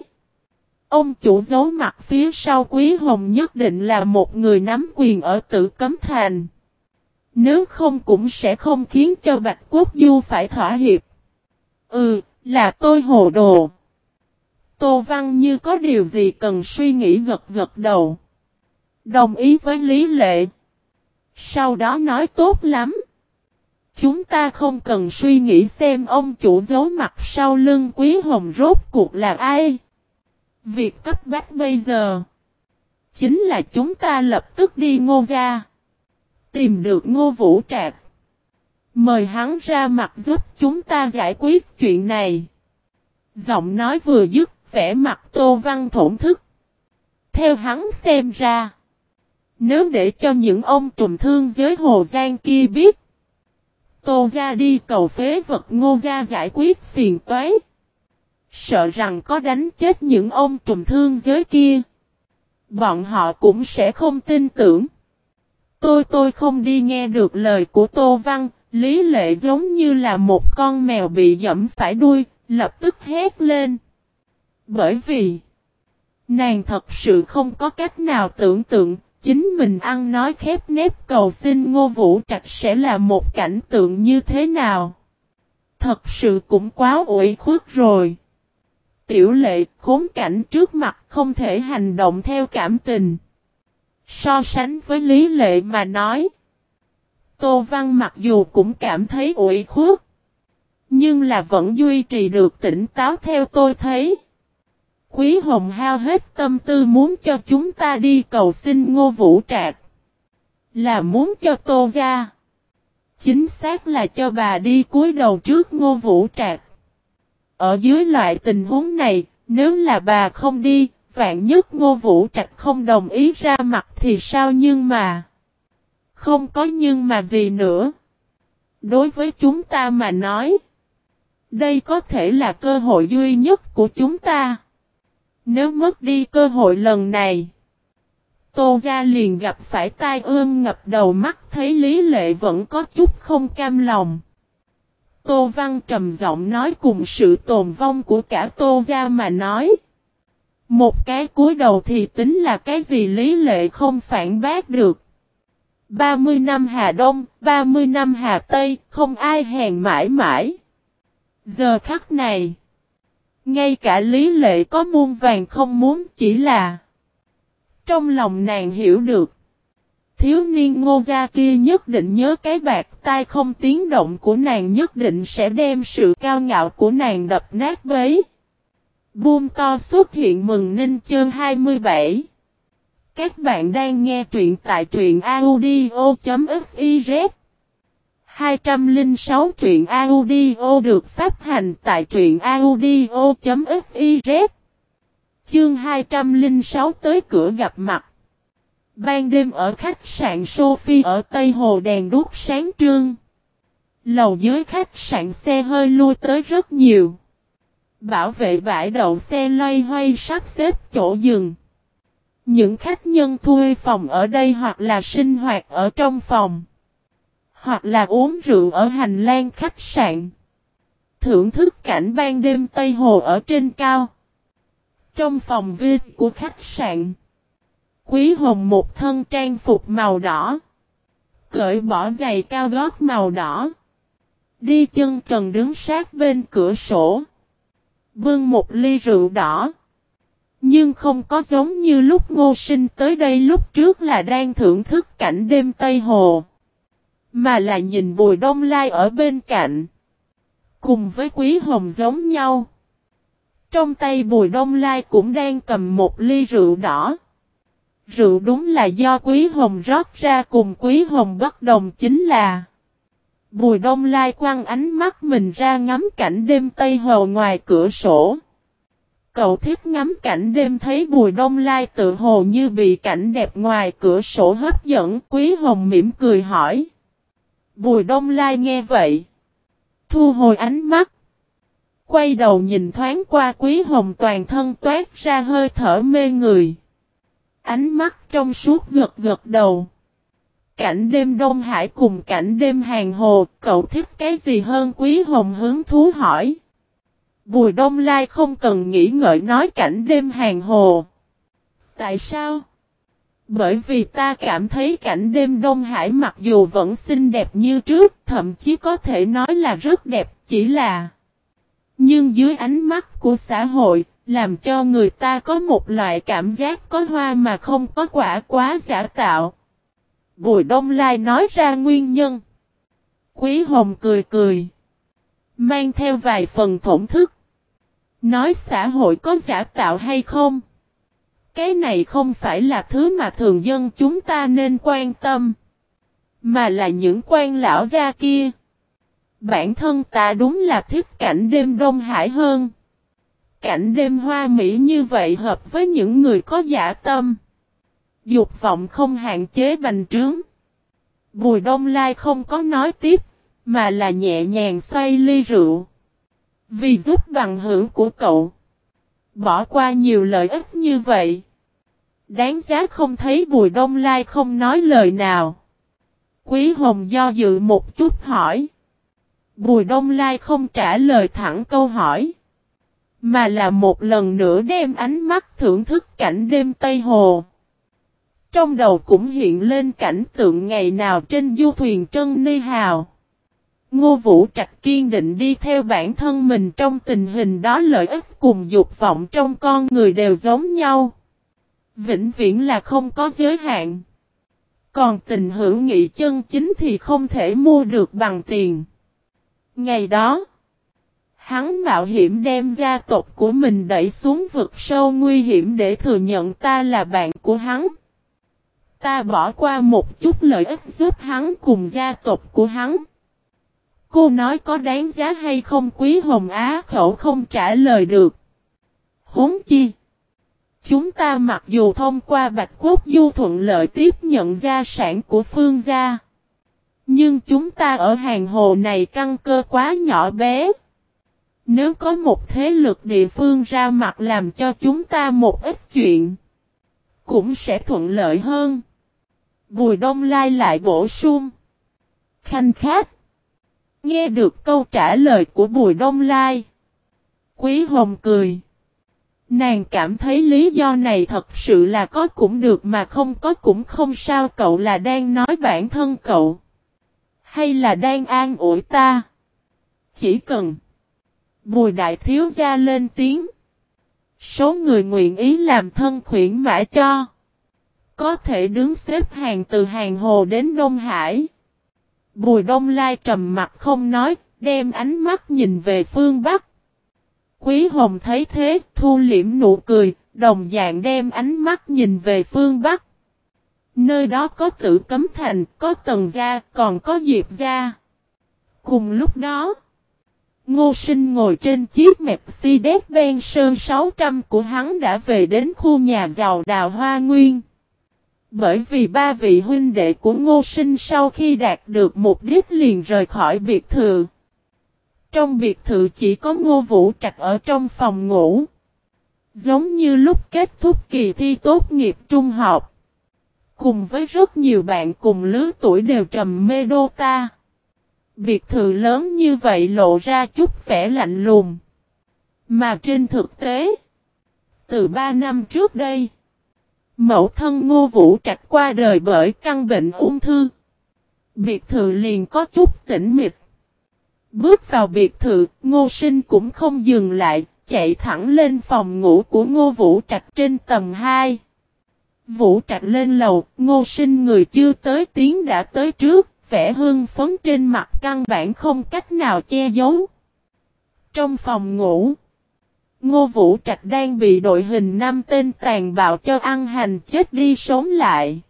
ông chủ giấu mặt phía sau Quý Hồng nhất định là một người nắm quyền ở tử cấm thành. Nếu không cũng sẽ không khiến cho Bạch Quốc Du phải thỏa hiệp. Ừ, là tôi hồ đồ. Tô Văn như có điều gì cần suy nghĩ gật gật đầu. Đồng ý với Lý Lệ. Sau đó nói tốt lắm. Chúng ta không cần suy nghĩ xem ông chủ giấu mặt sau lưng quý hồng rốt cuộc là ai. Việc cấp bách bây giờ. Chính là chúng ta lập tức đi ngô ra. Tìm được ngô vũ trạc. Mời hắn ra mặt giúp chúng ta giải quyết chuyện này. Giọng nói vừa dứt, vẻ mặt tô văn thổn thức. Theo hắn xem ra. Nếu để cho những ông trùm thương giới Hồ Giang kia biết. Tô ra đi cầu phế vật ngô ra giải quyết phiền toái. Sợ rằng có đánh chết những ông trùm thương giới kia. Bọn họ cũng sẽ không tin tưởng. Tôi tôi không đi nghe được lời của Tô Văn, Lý Lệ giống như là một con mèo bị dẫm phải đuôi, lập tức hét lên. Bởi vì, nàng thật sự không có cách nào tưởng tượng, chính mình ăn nói khép nép cầu xin ngô vũ trạch sẽ là một cảnh tượng như thế nào. Thật sự cũng quá ủy khuất rồi. Tiểu lệ khốn cảnh trước mặt không thể hành động theo cảm tình. So sánh với lý lệ mà nói. Tô Văn mặc dù cũng cảm thấy ủi khuất. Nhưng là vẫn duy trì được tỉnh táo theo tôi thấy. Quý Hồng hao hết tâm tư muốn cho chúng ta đi cầu xin Ngô Vũ Trạc. Là muốn cho Tô ra. Chính xác là cho bà đi cúi đầu trước Ngô Vũ Trạc. Ở dưới loại tình huống này, nếu là bà không đi, vạn nhất Ngô Vũ Trạch không đồng ý ra mặt thì sao nhưng mà... Không có nhưng mà gì nữa. Đối với chúng ta mà nói, đây có thể là cơ hội duy nhất của chúng ta. Nếu mất đi cơ hội lần này, Tô Gia liền gặp phải tai ương ngập đầu mắt thấy Lý Lệ vẫn có chút không cam lòng. Tô Văn trầm giọng nói cùng sự tồn vong của cả Tô Gia mà nói. Một cái cúi đầu thì tính là cái gì Lý Lệ không phản bác được. 30 năm Hà Đông, 30 năm Hà Tây, không ai hèn mãi mãi. Giờ khắc này, ngay cả lý lệ có muôn vàng không muốn chỉ là trong lòng nàng hiểu được. Thiếu niên ngô gia kia nhất định nhớ cái bạc tai không tiếng động của nàng nhất định sẽ đem sự cao ngạo của nàng đập nát bấy. Buông to xuất hiện mừng ninh chương 27. Các bạn đang nghe truyện tại truyện audio.fiz 206 truyện audio được phát hành tại truyện audio.fiz Chương 206 tới cửa gặp mặt. Ban đêm ở khách sạn Sophie ở Tây Hồ đèn đuốc sáng trương Lầu dưới khách sạn xe hơi lui tới rất nhiều. Bảo vệ bãi đậu xe loay hoay sắp xếp chỗ dừng. Những khách nhân thuê phòng ở đây hoặc là sinh hoạt ở trong phòng, hoặc là uống rượu ở hành lang khách sạn, thưởng thức cảnh ban đêm Tây Hồ ở trên cao. Trong phòng VIP của khách sạn, Quý Hồng một thân trang phục màu đỏ, cởi bỏ giày cao gót màu đỏ, đi chân trần đứng sát bên cửa sổ, bưng một ly rượu đỏ. Nhưng không có giống như lúc ngô sinh tới đây lúc trước là đang thưởng thức cảnh đêm Tây Hồ. Mà là nhìn bùi đông lai ở bên cạnh. Cùng với quý hồng giống nhau. Trong tay bùi đông lai cũng đang cầm một ly rượu đỏ. Rượu đúng là do quý hồng rót ra cùng quý hồng bất đồng chính là. Bùi đông lai quăng ánh mắt mình ra ngắm cảnh đêm Tây Hồ ngoài cửa sổ. Cậu thích ngắm cảnh đêm thấy bùi đông lai tự hồ như bị cảnh đẹp ngoài cửa sổ hấp dẫn. Quý Hồng mỉm cười hỏi. Bùi đông lai nghe vậy. Thu hồi ánh mắt. Quay đầu nhìn thoáng qua quý hồng toàn thân toát ra hơi thở mê người. Ánh mắt trong suốt gật gật đầu. Cảnh đêm Đông Hải cùng cảnh đêm Hàng Hồ, cậu thích cái gì hơn quý hồng hướng thú hỏi. Bùi Đông Lai không cần nghĩ ngợi nói cảnh đêm hàng hồ. Tại sao? Bởi vì ta cảm thấy cảnh đêm Đông Hải mặc dù vẫn xinh đẹp như trước, thậm chí có thể nói là rất đẹp, chỉ là... Nhưng dưới ánh mắt của xã hội, làm cho người ta có một loại cảm giác có hoa mà không có quả quá giả tạo. Bùi Đông Lai nói ra nguyên nhân. Quý Hồng cười cười. Mang theo vài phần thổn thức. Nói xã hội có giả tạo hay không? Cái này không phải là thứ mà thường dân chúng ta nên quan tâm. Mà là những quan lão gia kia. Bản thân ta đúng là thích cảnh đêm Đông Hải hơn. Cảnh đêm hoa mỹ như vậy hợp với những người có giả tâm. Dục vọng không hạn chế bành trướng. Bùi Đông Lai không có nói tiếp, mà là nhẹ nhàng xoay ly rượu. Vì giúp bằng hữu của cậu. Bỏ qua nhiều lợi ích như vậy. Đáng giá không thấy Bùi Đông Lai không nói lời nào. Quý Hồng do dự một chút hỏi. Bùi Đông Lai không trả lời thẳng câu hỏi. Mà là một lần nữa đem ánh mắt thưởng thức cảnh đêm Tây Hồ. Trong đầu cũng hiện lên cảnh tượng ngày nào trên du thuyền Trân Ni Hào. Ngô Vũ Trạch kiên định đi theo bản thân mình trong tình hình đó lợi ích cùng dục vọng trong con người đều giống nhau. Vĩnh viễn là không có giới hạn. Còn tình hữu nghị chân chính thì không thể mua được bằng tiền. Ngày đó, hắn mạo hiểm đem gia tộc của mình đẩy xuống vực sâu nguy hiểm để thừa nhận ta là bạn của hắn. Ta bỏ qua một chút lợi ích giúp hắn cùng gia tộc của hắn. Cô nói có đáng giá hay không quý hồng á khẩu không trả lời được. Huống chi. Chúng ta mặc dù thông qua Bạch Quốc Du thuận lợi tiếp nhận gia sản của phương gia. Nhưng chúng ta ở hàng hồ này căn cơ quá nhỏ bé. Nếu có một thế lực địa phương ra mặt làm cho chúng ta một ít chuyện. Cũng sẽ thuận lợi hơn. Bùi đông lai lại bổ sung. Khanh khát. Nghe được câu trả lời của Bùi Đông Lai. Quý Hồng cười. Nàng cảm thấy lý do này thật sự là có cũng được mà không có cũng không sao cậu là đang nói bản thân cậu. Hay là đang an ủi ta. Chỉ cần. Bùi đại thiếu gia lên tiếng. Số người nguyện ý làm thân khuyển mã cho. Có thể đứng xếp hàng từ hàng hồ đến Đông Hải. Bùi Đông Lai trầm mặt không nói, đem ánh mắt nhìn về phương Bắc. Quý Hồng thấy thế, thu liễm nụ cười, đồng dạng đem ánh mắt nhìn về phương Bắc. Nơi đó có tử cấm thành, có tần gia, còn có diệp gia. Cùng lúc đó, Ngô Sinh ngồi trên chiếc Mercedes-Benz Sơn 600 của hắn đã về đến khu nhà giàu Đào Hoa Nguyên. Bởi vì ba vị huynh đệ của Ngô Sinh sau khi đạt được mục đích liền rời khỏi biệt thự. Trong biệt thự chỉ có Ngô Vũ Trạch ở trong phòng ngủ. Giống như lúc kết thúc kỳ thi tốt nghiệp trung học. Cùng với rất nhiều bạn cùng lứa tuổi đều trầm mê Dota. Biệt thự lớn như vậy lộ ra chút vẻ lạnh lùng. Mà trên thực tế, từ 3 năm trước đây, Mẫu thân Ngô Vũ Trạch qua đời bởi căn bệnh ung thư. Biệt thự liền có chút tĩnh mịch. Bước vào biệt thự, Ngô Sinh cũng không dừng lại, chạy thẳng lên phòng ngủ của Ngô Vũ Trạch trên tầng 2. Vũ Trạch lên lầu, Ngô Sinh người chưa tới tiếng đã tới trước, vẻ hương phấn trên mặt căn bản không cách nào che giấu. Trong phòng ngủ, Ngô Vũ Trạch đang bị đội hình năm tên tàn bạo cho ăn hành chết đi sống lại.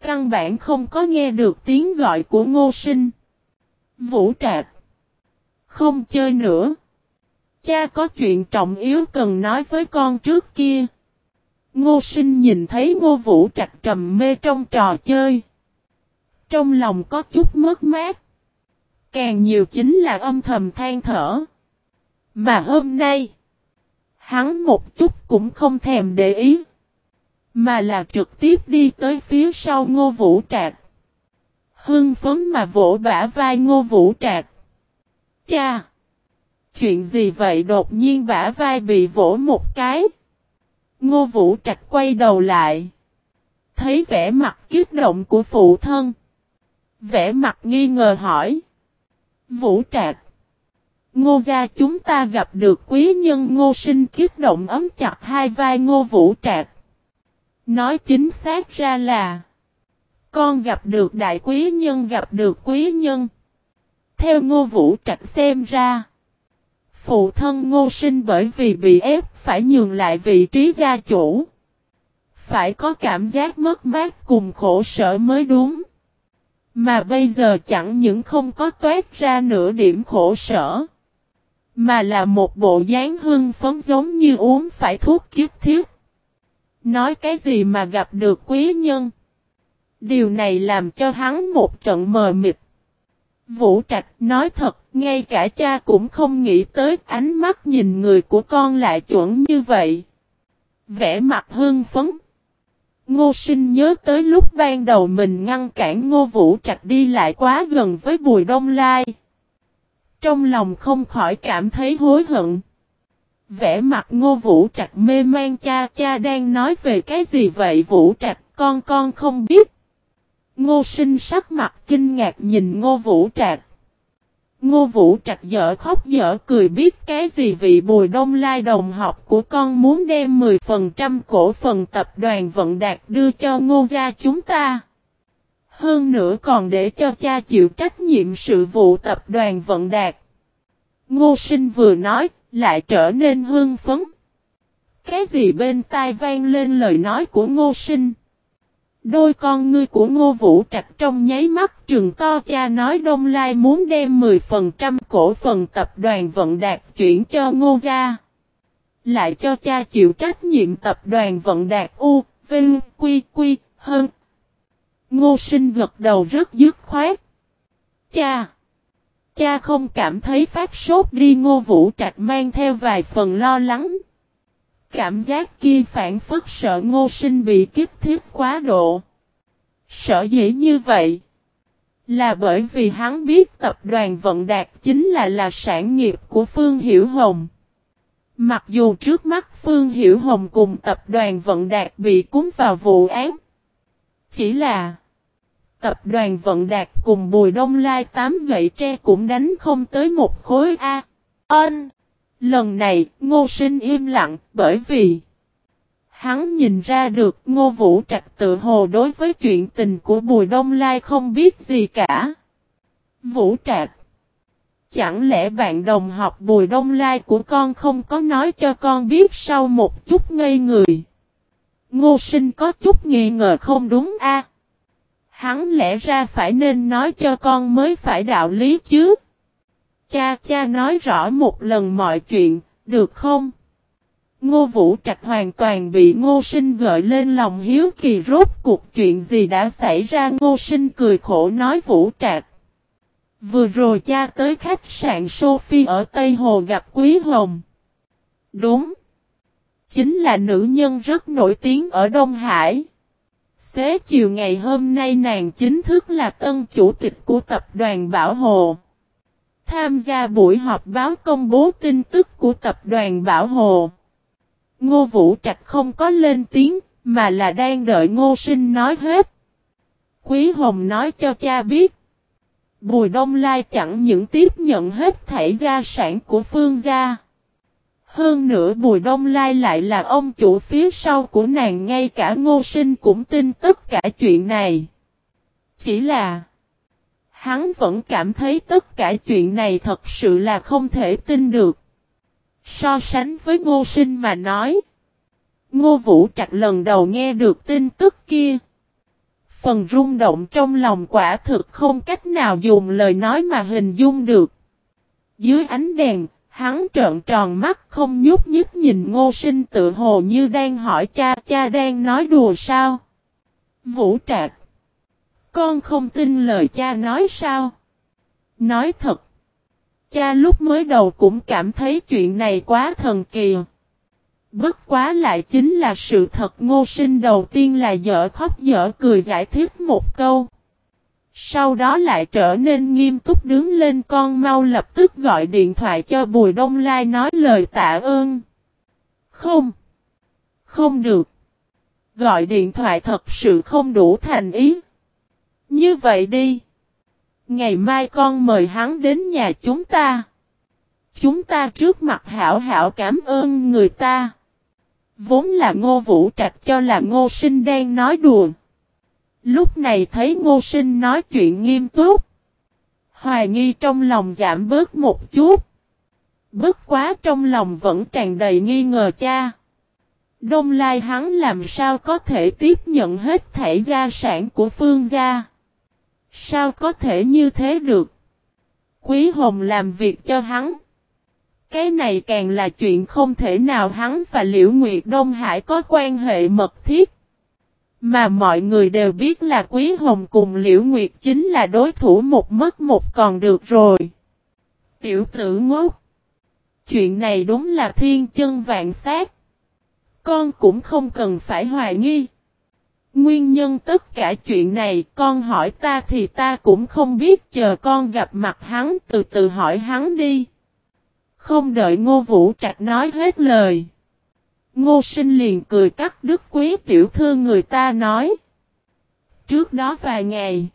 Căn bản không có nghe được tiếng gọi của Ngô Sinh. Vũ Trạch. Không chơi nữa. Cha có chuyện trọng yếu cần nói với con trước kia. Ngô Sinh nhìn thấy Ngô Vũ Trạch trầm mê trong trò chơi. Trong lòng có chút mất mát. Càng nhiều chính là âm thầm than thở. Mà hôm nay. Hắn một chút cũng không thèm để ý. Mà là trực tiếp đi tới phía sau ngô vũ trạc. Hưng phấn mà vỗ bả vai ngô vũ trạc. Cha! Chuyện gì vậy đột nhiên bả vai bị vỗ một cái. Ngô vũ trạch quay đầu lại. Thấy vẻ mặt kích động của phụ thân. Vẻ mặt nghi ngờ hỏi. Vũ trạch! Ngô gia chúng ta gặp được quý nhân ngô sinh kiếp động ấm chặt hai vai ngô vũ trạc. Nói chính xác ra là, Con gặp được đại quý nhân gặp được quý nhân. Theo ngô vũ trạch xem ra, Phụ thân ngô sinh bởi vì bị ép phải nhường lại vị trí gia chủ. Phải có cảm giác mất mát cùng khổ sở mới đúng. Mà bây giờ chẳng những không có toát ra nửa điểm khổ sở. Mà là một bộ dáng hưng phấn giống như uống phải thuốc kiếp thiết. Nói cái gì mà gặp được quý nhân. Điều này làm cho hắn một trận mờ mịt. Vũ Trạch nói thật, ngay cả cha cũng không nghĩ tới ánh mắt nhìn người của con lại chuẩn như vậy. Vẽ mặt hưng phấn. Ngô sinh nhớ tới lúc ban đầu mình ngăn cản Ngô Vũ Trạch đi lại quá gần với Bùi Đông Lai. Trong lòng không khỏi cảm thấy hối hận. Vẽ mặt ngô vũ trạch mê man cha cha đang nói về cái gì vậy vũ trạch con con không biết. Ngô sinh sắc mặt kinh ngạc nhìn ngô vũ Trạch. Ngô Vũ Trạch dở khóc dở cười biết cái gì vị Bùi Đông Lai đồng học của con muốn đem 10% cổ phần tập đoàn Vận Đạt đưa cho Ngô gia chúng ta. Hơn nữa còn để cho cha chịu trách nhiệm sự vụ tập đoàn Vận Đạt. Ngô Sinh vừa nói, lại trở nên hương phấn. Cái gì bên tai vang lên lời nói của Ngô Sinh? Đôi con ngươi của Ngô Vũ Trạch trong nháy mắt trường to cha nói Đông Lai muốn đem 10% cổ phần tập đoàn Vận Đạt chuyển cho Ngô Gia. Lại cho cha chịu trách nhiệm tập đoàn Vận Đạt U, Vinh, Quy, Quy, hơn. Ngô Sinh gật đầu rất dứt khoát. Cha! Cha không cảm thấy phát sốt đi, Ngô Vũ Trạch mang theo vài phần lo lắng. Cảm giác kia phản phất sợ ngô sinh bị kiếp thiết quá độ. Sợ dĩ như vậy. Là bởi vì hắn biết tập đoàn Vận Đạt chính là là sản nghiệp của Phương Hiểu Hồng. Mặc dù trước mắt Phương Hiểu Hồng cùng tập đoàn Vận Đạt bị cúng vào vụ án. Chỉ là tập đoàn Vận Đạt cùng Bùi Đông Lai tám gậy tre cũng đánh không tới một khối A. Ân. Lần này, ngô sinh im lặng, bởi vì hắn nhìn ra được ngô vũ trạch tự hồ đối với chuyện tình của Bùi Đông Lai không biết gì cả. Vũ trạch Chẳng lẽ bạn đồng học Bùi Đông Lai của con không có nói cho con biết sau một chút ngây người? Ngô sinh có chút nghi ngờ không đúng a Hắn lẽ ra phải nên nói cho con mới phải đạo lý chứ? Cha cha nói rõ một lần mọi chuyện, được không? Ngô Vũ Trạch hoàn toàn bị Ngô Sinh gợi lên lòng hiếu kỳ rốt cuộc chuyện gì đã xảy ra Ngô Sinh cười khổ nói Vũ Trạch. Vừa rồi cha tới khách sạn Sophie ở Tây Hồ gặp Quý Hồng. Đúng. Chính là nữ nhân rất nổi tiếng ở Đông Hải. Xế chiều ngày hôm nay nàng chính thức là tân chủ tịch của tập đoàn Bảo Hồ. Tham gia buổi họp báo công bố tin tức của tập đoàn Bảo Hồ. Ngô Vũ Trạch không có lên tiếng, mà là đang đợi Ngô Sinh nói hết. Quý Hồng nói cho cha biết. Bùi Đông Lai chẳng những tiếp nhận hết thảy gia sản của Phương gia. Hơn nữa Bùi Đông Lai lại là ông chủ phía sau của nàng ngay cả Ngô Sinh cũng tin tất cả chuyện này. Chỉ là Hắn vẫn cảm thấy tất cả chuyện này thật sự là không thể tin được. So sánh với ngô sinh mà nói. Ngô Vũ Trạch lần đầu nghe được tin tức kia. Phần rung động trong lòng quả thực không cách nào dùng lời nói mà hình dung được. Dưới ánh đèn, hắn trợn tròn mắt không nhúc nhích nhìn ngô sinh tự hồ như đang hỏi cha cha đang nói đùa sao. Vũ Trạch, con không tin lời cha nói sao? Nói thật. Cha lúc mới đầu cũng cảm thấy chuyện này quá thần kỳ. Bất quá lại chính là sự thật, ngô sinh đầu tiên là dở khóc dở cười giải thích một câu. Sau đó lại trở nên nghiêm túc đứng lên, con mau lập tức gọi điện thoại cho Bùi Đông Lai nói lời tạ ơn. Không. Không được. Gọi điện thoại thật sự không đủ thành ý. Như vậy đi. Ngày mai con mời hắn đến nhà chúng ta. Chúng ta trước mặt hảo hảo cảm ơn người ta. Vốn là ngô vũ trạch cho là ngô sinh đang nói đùa. Lúc này thấy ngô sinh nói chuyện nghiêm túc. Hoài nghi trong lòng giảm bớt một chút. Bất quá trong lòng vẫn tràn đầy nghi ngờ cha. Đông Lai hắn làm sao có thể tiếp nhận hết thể gia sản của phương gia. Sao có thể như thế được? Quý Hồng làm việc cho hắn. Cái này càng là chuyện không thể nào hắn và Liễu Nguyệt Đông Hải có quan hệ mật thiết. Mà mọi người đều biết là Quý Hồng cùng Liễu Nguyệt chính là đối thủ một mất một còn được rồi. Tiểu tử ngốc. Chuyện này đúng là thiên chân vạn sát. Con cũng không cần phải hoài nghi. Nguyên nhân tất cả chuyện này con hỏi ta thì ta cũng không biết, chờ con gặp mặt hắn từ từ hỏi hắn đi. Không đợi ngô vũ trạch nói hết lời. Ngô sinh liền cười cắt đứt quý tiểu thư người ta nói. trước đó vài ngày.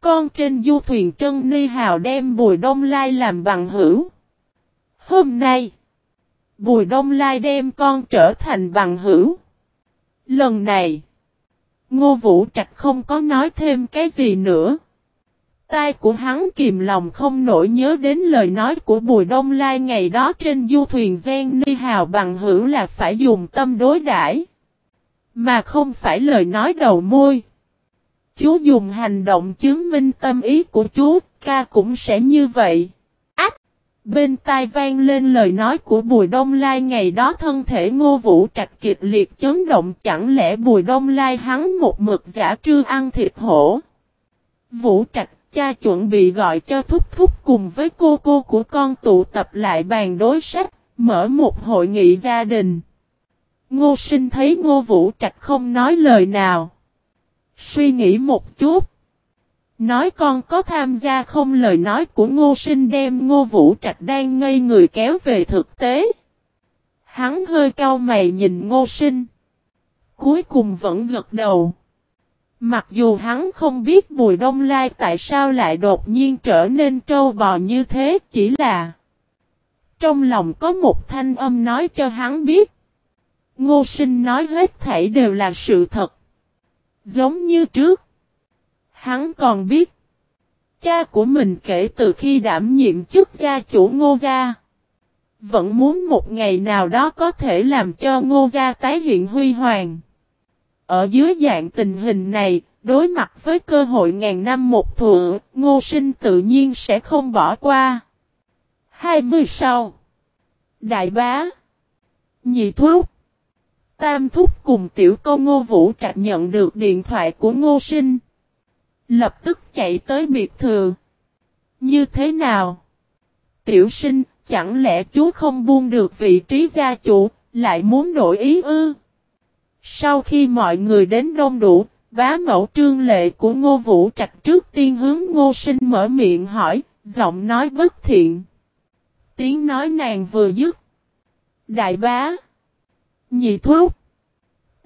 Con trên du thuyền Trân Ni Hào đem Bùi Đông Lai làm bằng hữu. Hôm nay, Bùi Đông Lai đem con trở thành bằng hữu. Lần này, Ngô Vũ Trạch không có nói thêm cái gì nữa. Tai của hắn kìm lòng không nổi nhớ đến lời nói của Bùi Đông Lai ngày đó trên du thuyền Gen Ni Hào bằng hữu là phải dùng tâm đối đãi Mà không phải lời nói đầu môi. Chú dùng hành động chứng minh tâm ý của chú, ca cũng sẽ như vậy. Ách! Bên tai vang lên lời nói của Bùi Đông Lai ngày đó thân thể ngô vũ trạch kịch liệt chấn động chẳng lẽ Bùi Đông Lai hắn một mực giả trư ăn thịt hổ. Vũ trạch cha chuẩn bị gọi cho thúc thúc cùng với cô cô của con tụ tập lại bàn đối sách, mở một hội nghị gia đình. Ngô sinh thấy ngô vũ trạch không nói lời nào. Suy nghĩ một chút. Nói con có tham gia không lời nói của ngô sinh đem ngô vũ trạch đang ngây người kéo về thực tế. Hắn hơi cau mày nhìn ngô sinh. Cuối cùng vẫn gật đầu. Mặc dù hắn không biết Bùi Đông Lai tại sao lại đột nhiên trở nên trâu bò như thế, chỉ là Trong lòng có một thanh âm nói cho hắn biết. Ngô sinh nói hết thảy đều là sự thật, Giống như trước. Hắn còn biết, Cha của mình kể từ khi đảm nhiệm chức gia chủ ngô gia, Vẫn muốn một ngày nào đó có thể làm cho ngô gia tái hiện huy hoàng ở dưới dạng tình hình này, đối mặt với cơ hội ngàn năm một thụ, ngô sinh tự nhiên sẽ không bỏ qua. 20 sau Đại bá Nhị thuốc Tam thúc cùng tiểu câu ngô vũ trạch nhận được điện thoại của ngô sinh. Lập tức chạy tới biệt thự. Như thế nào? Tiểu sinh, chẳng lẽ chú không buông được vị trí gia chủ, lại muốn đổi ý ư? Sau khi mọi người đến đông đủ, bá mẫu trương lệ của ngô vũ trạch trước tiên hướng ngô sinh mở miệng hỏi, giọng nói bất thiện. Tiếng nói nàng vừa dứt. Đại bá. Nhị thúc.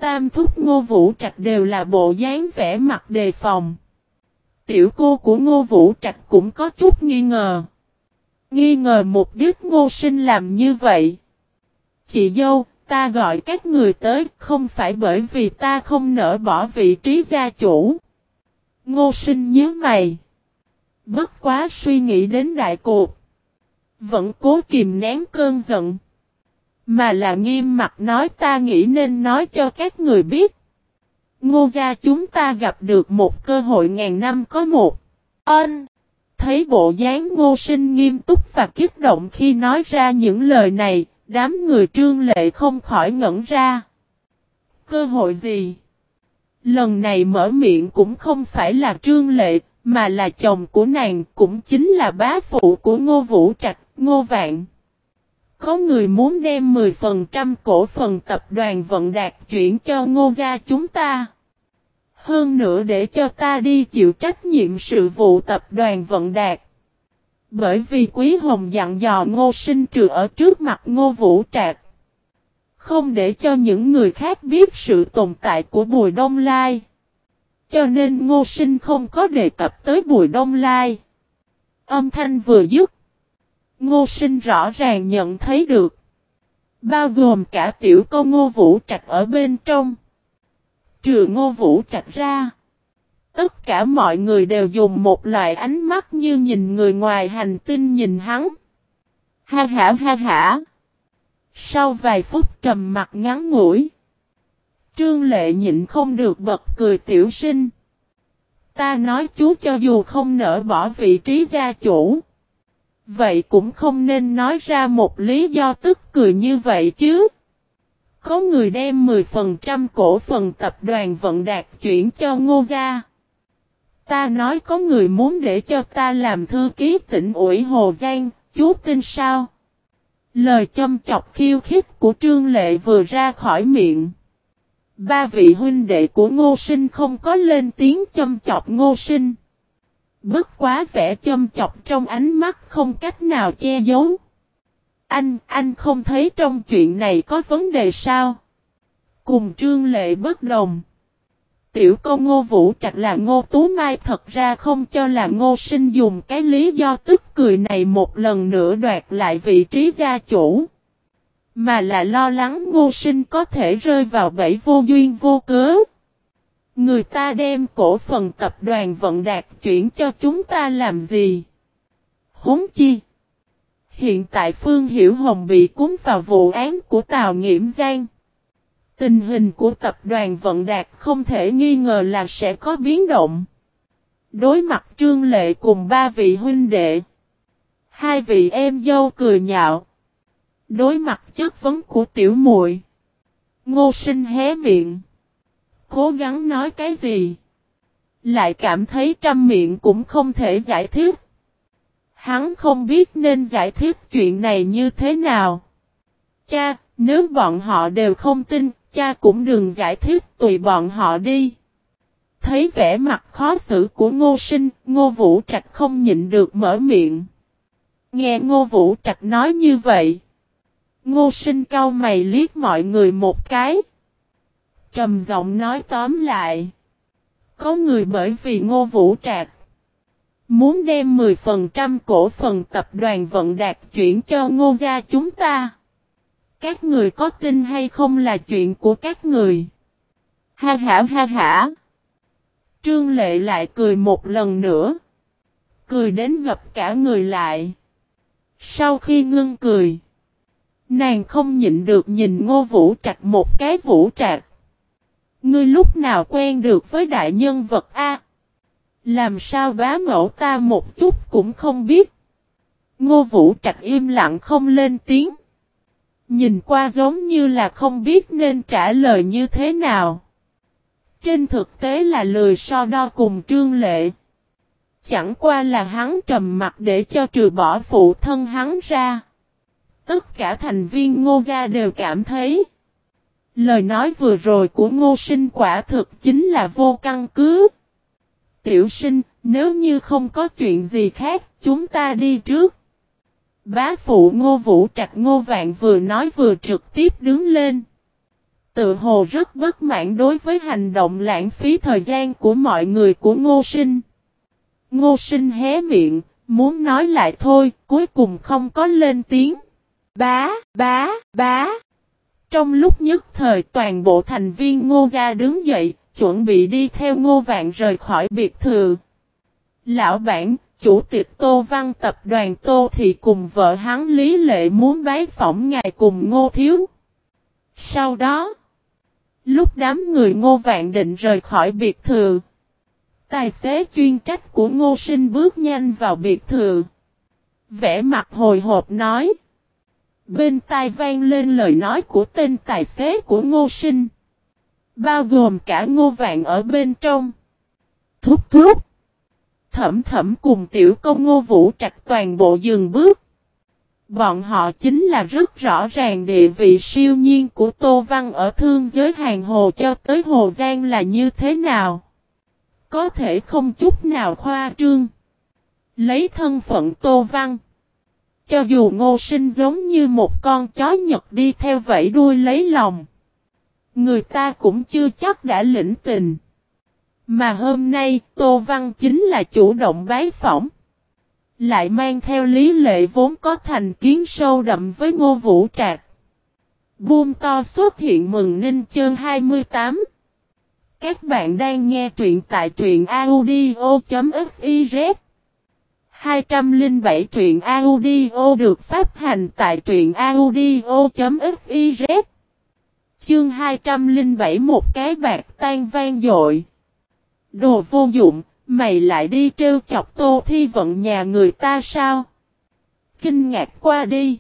Tam thúc ngô vũ trạch đều là bộ dáng vẻ mặt đề phòng. Tiểu cô của ngô vũ trạch cũng có chút nghi ngờ. Nghi ngờ mục đích ngô sinh làm như vậy. Chị dâu, Ta gọi các người tới không phải bởi vì ta không nỡ bỏ vị trí gia chủ. Ngô sinh nhớ mày. Bất quá suy nghĩ đến đại cuộc. Vẫn cố kìm nén cơn giận. Mà là nghiêm mặt nói ta nghĩ nên nói cho các người biết. Ngô gia chúng ta gặp được một cơ hội ngàn năm có một. Ân. Thấy bộ dáng ngô sinh nghiêm túc và kích động khi nói ra những lời này, Đám người trương lệ không khỏi ngẩn ra. Cơ hội gì? Lần này mở miệng cũng không phải là trương lệ, mà là chồng của nàng, cũng chính là bá phụ của ngô vũ trạch, ngô vạn. Có người muốn đem 10% cổ phần tập đoàn vận đạt chuyển cho ngô gia chúng ta. Hơn nữa để cho ta đi chịu trách nhiệm sự vụ tập đoàn vận đạt. Bởi vì Quý Hồng dặn dò ngô sinh trừ ở trước mặt ngô vũ trạc. Không để cho những người khác biết sự tồn tại của Bùi Đông Lai. Cho nên ngô sinh không có đề cập tới Bùi Đông Lai. Âm thanh vừa dứt. Ngô sinh rõ ràng nhận thấy được. Bao gồm cả tiểu câu ngô vũ trạch ở bên trong. Trừ ngô vũ trạch ra. Tất cả mọi người đều dùng một loại ánh mắt như nhìn người ngoài hành tinh nhìn hắn. Ha ha ha ha. Sau vài phút trầm mặt ngắn ngủi. Trương lệ nhịn không được bật cười tiểu sinh. Ta nói chú cho dù không nỡ bỏ vị trí gia chủ. Vậy cũng không nên nói ra một lý do tức cười như vậy chứ. Có người đem 10% cổ phần tập đoàn vận đạt chuyển cho ngô gia. Ta nói có người muốn để cho ta làm thư ký tỉnh ủy Hồ Giang, chú tin sao? Lời châm chọc khiêu khích của Trương Lệ vừa ra khỏi miệng. Ba vị huynh đệ của Ngô Sinh không có lên tiếng châm chọc Ngô Sinh. Bất quá vẻ châm chọc trong ánh mắt không cách nào che giấu. Anh, anh không thấy trong chuyện này có vấn đề sao? Cùng Trương Lệ bất đồng. Tiểu công ngô vũ trạch là ngô tú mai thật ra không cho là ngô sinh dùng cái lý do tức cười này một lần nữa đoạt lại vị trí gia chủ. Mà là lo lắng ngô sinh có thể rơi vào bẫy vô duyên vô cớ. Người ta đem cổ phần tập đoàn vận đạt chuyển cho chúng ta làm gì? Húng chi? Hiện tại Phương Hiểu Hồng bị cuốn vào vụ án của Tào Nghiễm Giang. Tình hình của tập đoàn Vận Đạt không thể nghi ngờ là sẽ có biến động. Đối mặt Trương Lệ cùng ba vị huynh đệ. Hai vị em dâu cười nhạo. Đối mặt chất vấn của tiểu muội Ngô sinh hé miệng. Cố gắng nói cái gì? Lại cảm thấy trăm miệng cũng không thể giải thích. Hắn không biết nên giải thích chuyện này như thế nào. Cha, nếu bọn họ đều không tin, cha cũng đừng giải thích tùy bọn họ đi. Thấy vẻ mặt khó xử của ngô sinh, ngô vũ trạch không nhịn được mở miệng. Nghe ngô vũ trạch nói như vậy. Ngô sinh cau mày liếc mọi người một cái. Trầm giọng nói tóm lại. Có người bởi vì ngô vũ trạch. Muốn đem 10% cổ phần tập đoàn vận đạt chuyển cho ngô gia chúng ta. Các người có tin hay không là chuyện của các người. Ha ha ha ha. Trương Lệ lại cười một lần nữa. Cười đến gặp cả người lại. Sau khi ngưng cười. Nàng không nhịn được nhìn ngô vũ trạch một cái vũ trạch. Ngươi lúc nào quen được với đại nhân vật A. Làm sao bá mẫu ta một chút cũng không biết. Ngô vũ trạch im lặng không lên tiếng. Nhìn qua giống như là không biết nên trả lời như thế nào. Trên thực tế là lười so đo cùng trương lệ. Chẳng qua là hắn trầm mặt để cho trừ bỏ phụ thân hắn ra. Tất cả thành viên ngô gia đều cảm thấy. Lời nói vừa rồi của ngô sinh quả thực chính là vô căn cứ. Tiểu sinh, nếu như không có chuyện gì khác, chúng ta đi trước. Bá phụ ngô vũ trạch ngô vạn vừa nói vừa trực tiếp đứng lên. Tự hồ rất bất mãn đối với hành động lãng phí thời gian của mọi người của ngô sinh. Ngô sinh hé miệng, muốn nói lại thôi, cuối cùng không có lên tiếng. Bá, bá, bá. Trong lúc nhất thời toàn bộ thành viên ngô gia đứng dậy, chuẩn bị đi theo ngô vạn rời khỏi biệt thự. Lão bản, chủ tịch Tô Văn tập đoàn Tô thì cùng vợ hắn Lý Lệ muốn bái phỏng ngài cùng ngô thiếu. Sau đó, lúc đám người ngô vạn định rời khỏi biệt thự, tài xế chuyên trách của ngô sinh bước nhanh vào biệt thự. Vẽ mặt hồi hộp nói. Bên tai vang lên lời nói của tên tài xế của ngô sinh. Bao gồm cả ngô vạn ở bên trong. Thúc thúc. Thẩm thẩm cùng tiểu công ngô vũ trạch toàn bộ dừng bước. Bọn họ chính là rất rõ ràng địa vị siêu nhiên của Tô Văn ở thương giới hàng hồ cho tới Hồ Giang là như thế nào. Có thể không chút nào khoa trương. Lấy thân phận Tô Văn. Cho dù ngô sinh giống như một con chó nhật đi theo vẫy đuôi lấy lòng. Người ta cũng chưa chắc đã lĩnh tình. Mà hôm nay, Tô Văn chính là chủ động bái phỏng. Lại mang theo lý lệ vốn có thành kiến sâu đậm với ngô vũ trạc. Buông to xuất hiện mừng ninh chương 28. Các bạn đang nghe truyện tại truyện audio.fiz 207 truyện audio được phát hành tại truyện audio.fiz Chương 207 một cái bạc tan vang dội. Đồ vô dụng, mày lại đi trêu chọc tô thi vận nhà người ta sao? Kinh ngạc qua đi.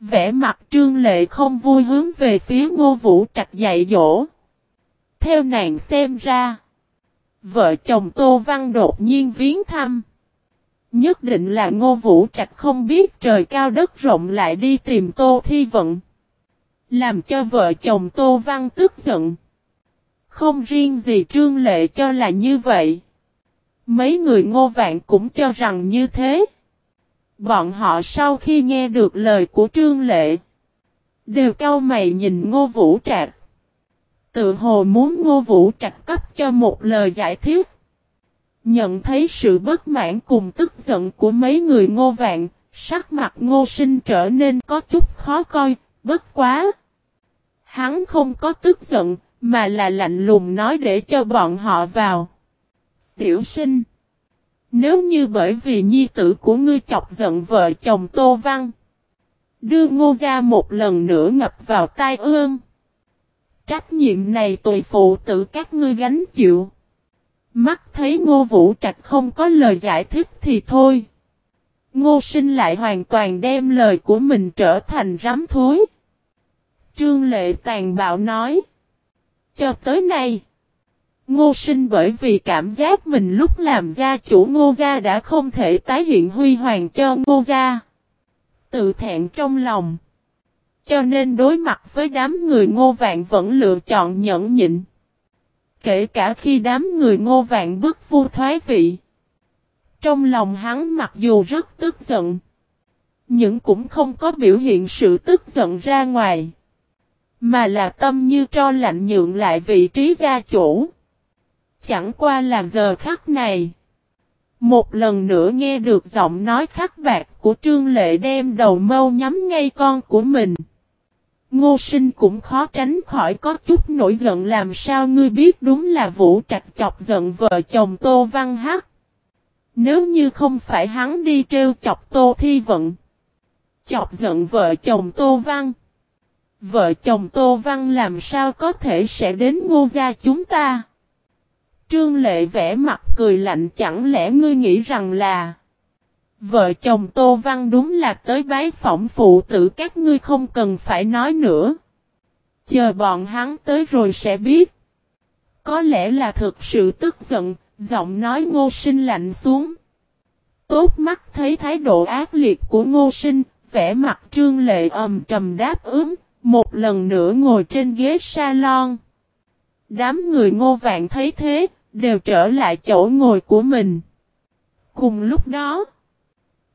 Vẽ mặt trương lệ không vui hướng về phía ngô vũ trạch dạy dỗ. Theo nàng xem ra. Vợ chồng Tô Văn đột nhiên viếng thăm. Nhất định là ngô vũ trạch không biết trời cao đất rộng lại đi tìm Tô Thi Vận. Làm cho vợ chồng Tô Văn tức giận. Không riêng gì Trương Lệ cho là như vậy. Mấy người ngô vạn cũng cho rằng như thế. Bọn họ sau khi nghe được lời của Trương Lệ. Đều cau mày nhìn ngô vũ trạc. Tự hồ muốn ngô vũ trạch cấp cho một lời giải thích. Nhận thấy sự bất mãn cùng tức giận của mấy người ngô vạn, sắc mặt ngô sinh trở nên có chút khó coi, bất quá. Hắn không có tức giận, mà là lạnh lùng nói để cho bọn họ vào. Tiểu sinh. Nếu như bởi vì nhi tử của ngươi chọc giận vợ chồng Tô Văn. Đưa ngô ra một lần nữa ngập vào tai ương. Trách nhiệm này tùy phụ tử các ngươi gánh chịu. Mắt thấy ngô vũ trạch không có lời giải thích thì thôi. Ngô sinh lại hoàn toàn đem lời của mình trở thành rắm thối. Trương Lệ tàn bạo nói. Cho tới nay. Ngô sinh bởi vì cảm giác mình lúc làm gia chủ ngô gia đã không thể tái hiện huy hoàng cho ngô gia. Tự thẹn trong lòng. Cho nên đối mặt với đám người ngô vạn vẫn lựa chọn nhẫn nhịn. Kể cả khi đám người ngô vạn bức vu thoái vị. Trong lòng hắn mặc dù rất tức giận. Nhưng cũng không có biểu hiện sự tức giận ra ngoài. Mà là tâm như cho lạnh nhượng lại vị trí gia chủ. Chẳng qua là giờ khắc này. Một lần nữa nghe được giọng nói khắc bạc của Trương Lệ đem đầu mâu nhắm ngay con của mình. Ngô sinh cũng khó tránh khỏi có chút nổi giận làm sao ngươi biết đúng là Vũ Trạch chọc giận vợ chồng Tô Văn Hắc. Nếu như không phải hắn đi trêu chọc Tô Thi Vận. Chọc giận vợ chồng Tô Văn. Vợ chồng Tô Văn làm sao có thể sẽ đến ngô gia chúng ta. Trương Lệ vẽ mặt cười lạnh chẳng lẽ ngươi nghĩ rằng là Vợ chồng Tô Văn đúng là tới bái phỏng phụ tử các ngươi không cần phải nói nữa. Chờ bọn hắn tới rồi sẽ biết. Có lẽ là thực sự tức giận, giọng nói ngô sinh lạnh xuống. Tốt mắt thấy thái độ ác liệt của ngô sinh, vẽ mặt trương lệ ầm trầm đáp ứng, một lần nữa ngồi trên ghế salon. Đám người ngô vạn thấy thế, đều trở lại chỗ ngồi của mình. Cùng lúc đó,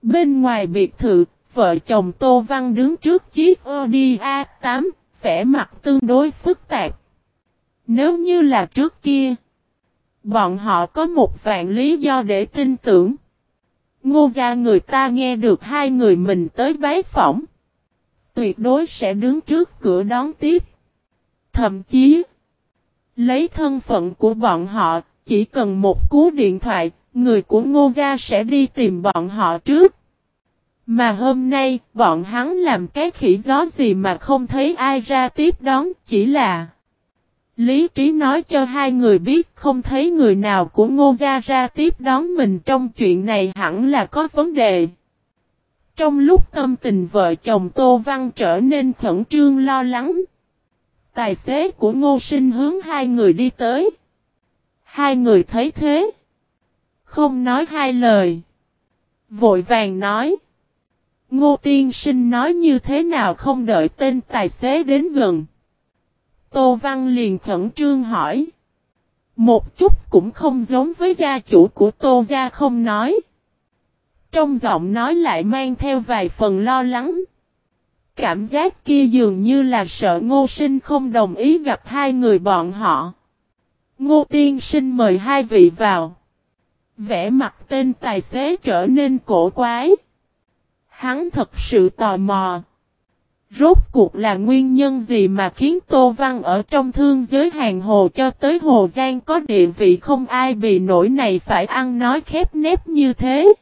bên ngoài biệt thự, vợ chồng Tô Văn đứng trước chiếc Audi A8, vẻ mặt tương đối phức tạp. Nếu như là trước kia, bọn họ có một vạn lý do để tin tưởng. Ngô gia người ta nghe được hai người mình tới bái phỏng. Tuyệt đối sẽ đứng trước cửa đón tiếp. Thậm chí, lấy thân phận của bọn họ, chỉ cần một cú điện thoại, người của ngô gia sẽ đi tìm bọn họ trước. Mà hôm nay, bọn hắn làm cái khỉ gió gì mà không thấy ai ra tiếp đón, chỉ là... Lý trí nói cho hai người biết không thấy người nào của ngô gia ra tiếp đón mình trong chuyện này hẳn là có vấn đề. Trong lúc tâm tình vợ chồng Tô Văn trở nên khẩn trương lo lắng. Tài xế của ngô sinh hướng hai người đi tới. Hai người thấy thế. Không nói hai lời. Vội vàng nói. Ngô tiên sinh nói như thế nào không đợi tên tài xế đến gần. Tô Văn liền khẩn trương hỏi. Một chút cũng không giống với gia chủ của Tô Gia không nói. Trong giọng nói lại mang theo vài phần lo lắng. Cảm giác kia dường như là sợ ngô sinh không đồng ý gặp hai người bọn họ. Ngô tiên sinh mời hai vị vào. Vẽ mặt tên tài xế trở nên cổ quái. Hắn thật sự tò mò. Rốt cuộc là nguyên nhân gì mà khiến Tô Văn ở trong thương giới hàng hồ cho tới Hồ Giang có địa vị không ai bị nổi này phải ăn nói khép nép như thế.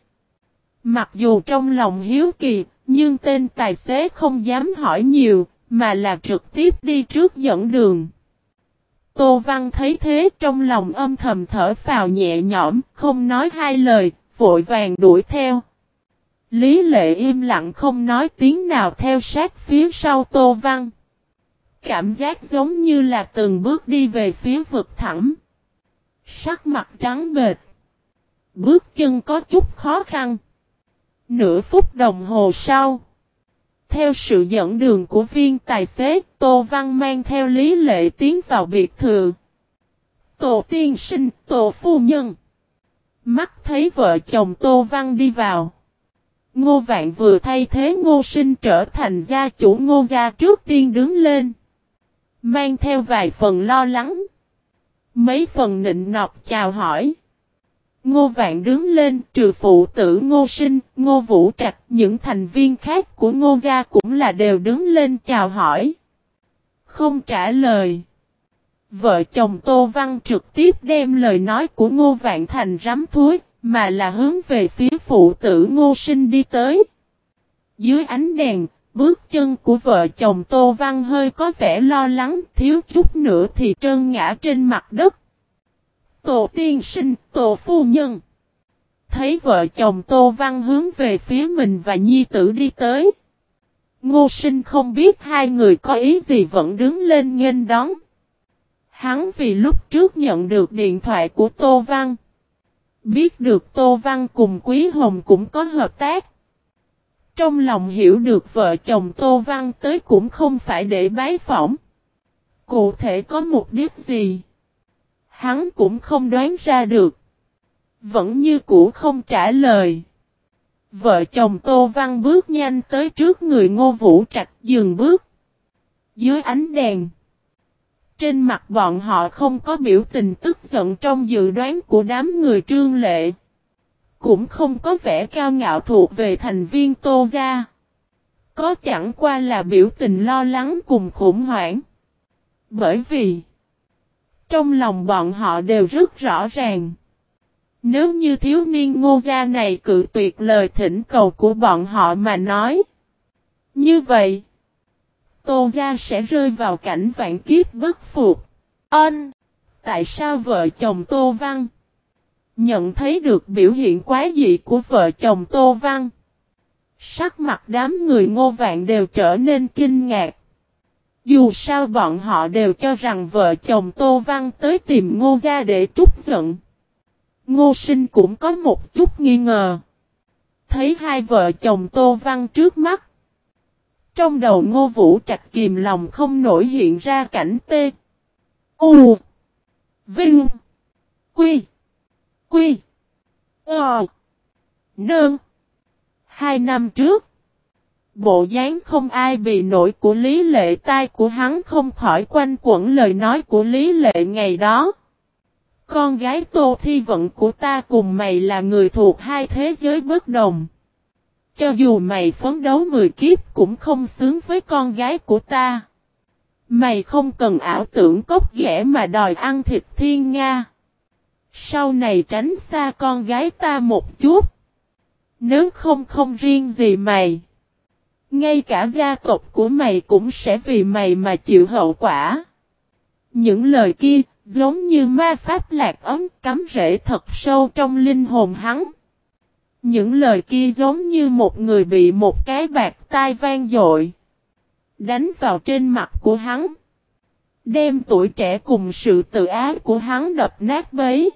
Mặc dù trong lòng hiếu kỳ, nhưng tên tài xế không dám hỏi nhiều, mà là trực tiếp đi trước dẫn đường. Tô Văn thấy thế trong lòng âm thầm thở phào nhẹ nhõm, không nói hai lời, vội vàng đuổi theo. Lý lệ im lặng không nói tiếng nào theo sát phía sau Tô Văn. Cảm giác giống như là từng bước đi về phía vực thẳm. Sắc mặt trắng bệt. Bước chân có chút khó khăn. Nửa phút đồng hồ sau. Theo sự dẫn đường của viên tài xế, Tô Văn mang theo lý lệ tiến vào biệt thự. Tổ tiên sinh, tổ phu nhân. Mắt thấy vợ chồng Tô Văn đi vào. Ngô Vạn vừa thay thế Ngô Sinh trở thành gia chủ Ngô gia trước tiên đứng lên. Mang theo vài phần lo lắng. Mấy phần nịnh nọt chào hỏi. Ngô Vạn đứng lên trừ phụ tử Ngô Sinh, Ngô Vũ Trạch, những thành viên khác của Ngô Gia cũng là đều đứng lên chào hỏi. Không trả lời. Vợ chồng Tô Văn trực tiếp đem lời nói của Ngô Vạn thành rắm thúi, mà là hướng về phía phụ tử Ngô Sinh đi tới. Dưới ánh đèn, bước chân của vợ chồng Tô Văn hơi có vẻ lo lắng, thiếu chút nữa thì trơn ngã trên mặt đất. Tổ tiên sinh, tổ phu nhân. Thấy vợ chồng Tô Văn hướng về phía mình và nhi tử đi tới. Ngô sinh không biết hai người có ý gì vẫn đứng lên nghênh đón. Hắn vì lúc trước nhận được điện thoại của Tô Văn. Biết được Tô Văn cùng Quý Hồng cũng có hợp tác. Trong lòng hiểu được vợ chồng Tô Văn tới cũng không phải để bái phỏng. Cụ thể có mục đích gì? Hắn cũng không đoán ra được. Vẫn như cũ không trả lời. Vợ chồng Tô Văn bước nhanh tới trước người Ngô Vũ Trạch dừng bước. Dưới ánh đèn. Trên mặt bọn họ không có biểu tình tức giận trong dự đoán của đám người trương lệ. Cũng không có vẻ cao ngạo thuộc về thành viên Tô Gia. Có chẳng qua là biểu tình lo lắng cùng khủng hoảng. Bởi vì trong lòng bọn họ đều rất rõ ràng. Nếu như thiếu niên ngô gia này cự tuyệt lời thỉnh cầu của bọn họ mà nói. Như vậy, Tô gia sẽ rơi vào cảnh vạn kiếp bất phục. Ân! Tại sao vợ chồng Tô Văn? Nhận thấy được biểu hiện quá dị của vợ chồng Tô Văn. Sắc mặt đám người ngô vạn đều trở nên kinh ngạc. Dù sao bọn họ đều cho rằng vợ chồng Tô Văn tới tìm ngô gia để trút giận. Ngô sinh cũng có một chút nghi ngờ. Thấy hai vợ chồng Tô Văn trước mắt. Trong đầu ngô vũ trạch kìm lòng không nổi hiện ra cảnh tê. U. Vinh. Quy. Quy. Ờ. Nương. Hai năm trước. Bộ dáng không ai bị nổi của Lý Lệ, tai của hắn không khỏi quanh quẩn lời nói của Lý Lệ ngày đó. Con gái Tô Thi Vận của ta cùng mày là người thuộc hai thế giới bất đồng. Cho dù mày phấn đấu 10 kiếp cũng không xứng với con gái của ta. Mày không cần ảo tưởng cốc ghẻ mà đòi ăn thịt thiên Nga. Sau này tránh xa con gái ta một chút. Nếu không không riêng gì mày. Ngay cả gia tộc của mày cũng sẽ vì mày mà chịu hậu quả. Những lời kia, giống như ma pháp lạc ấm cắm rễ thật sâu trong linh hồn hắn. Những lời kia giống như một người bị một cái bạc tai vang dội. Đánh vào trên mặt của hắn. Đem tuổi trẻ cùng sự tự ái của hắn đập nát bấy.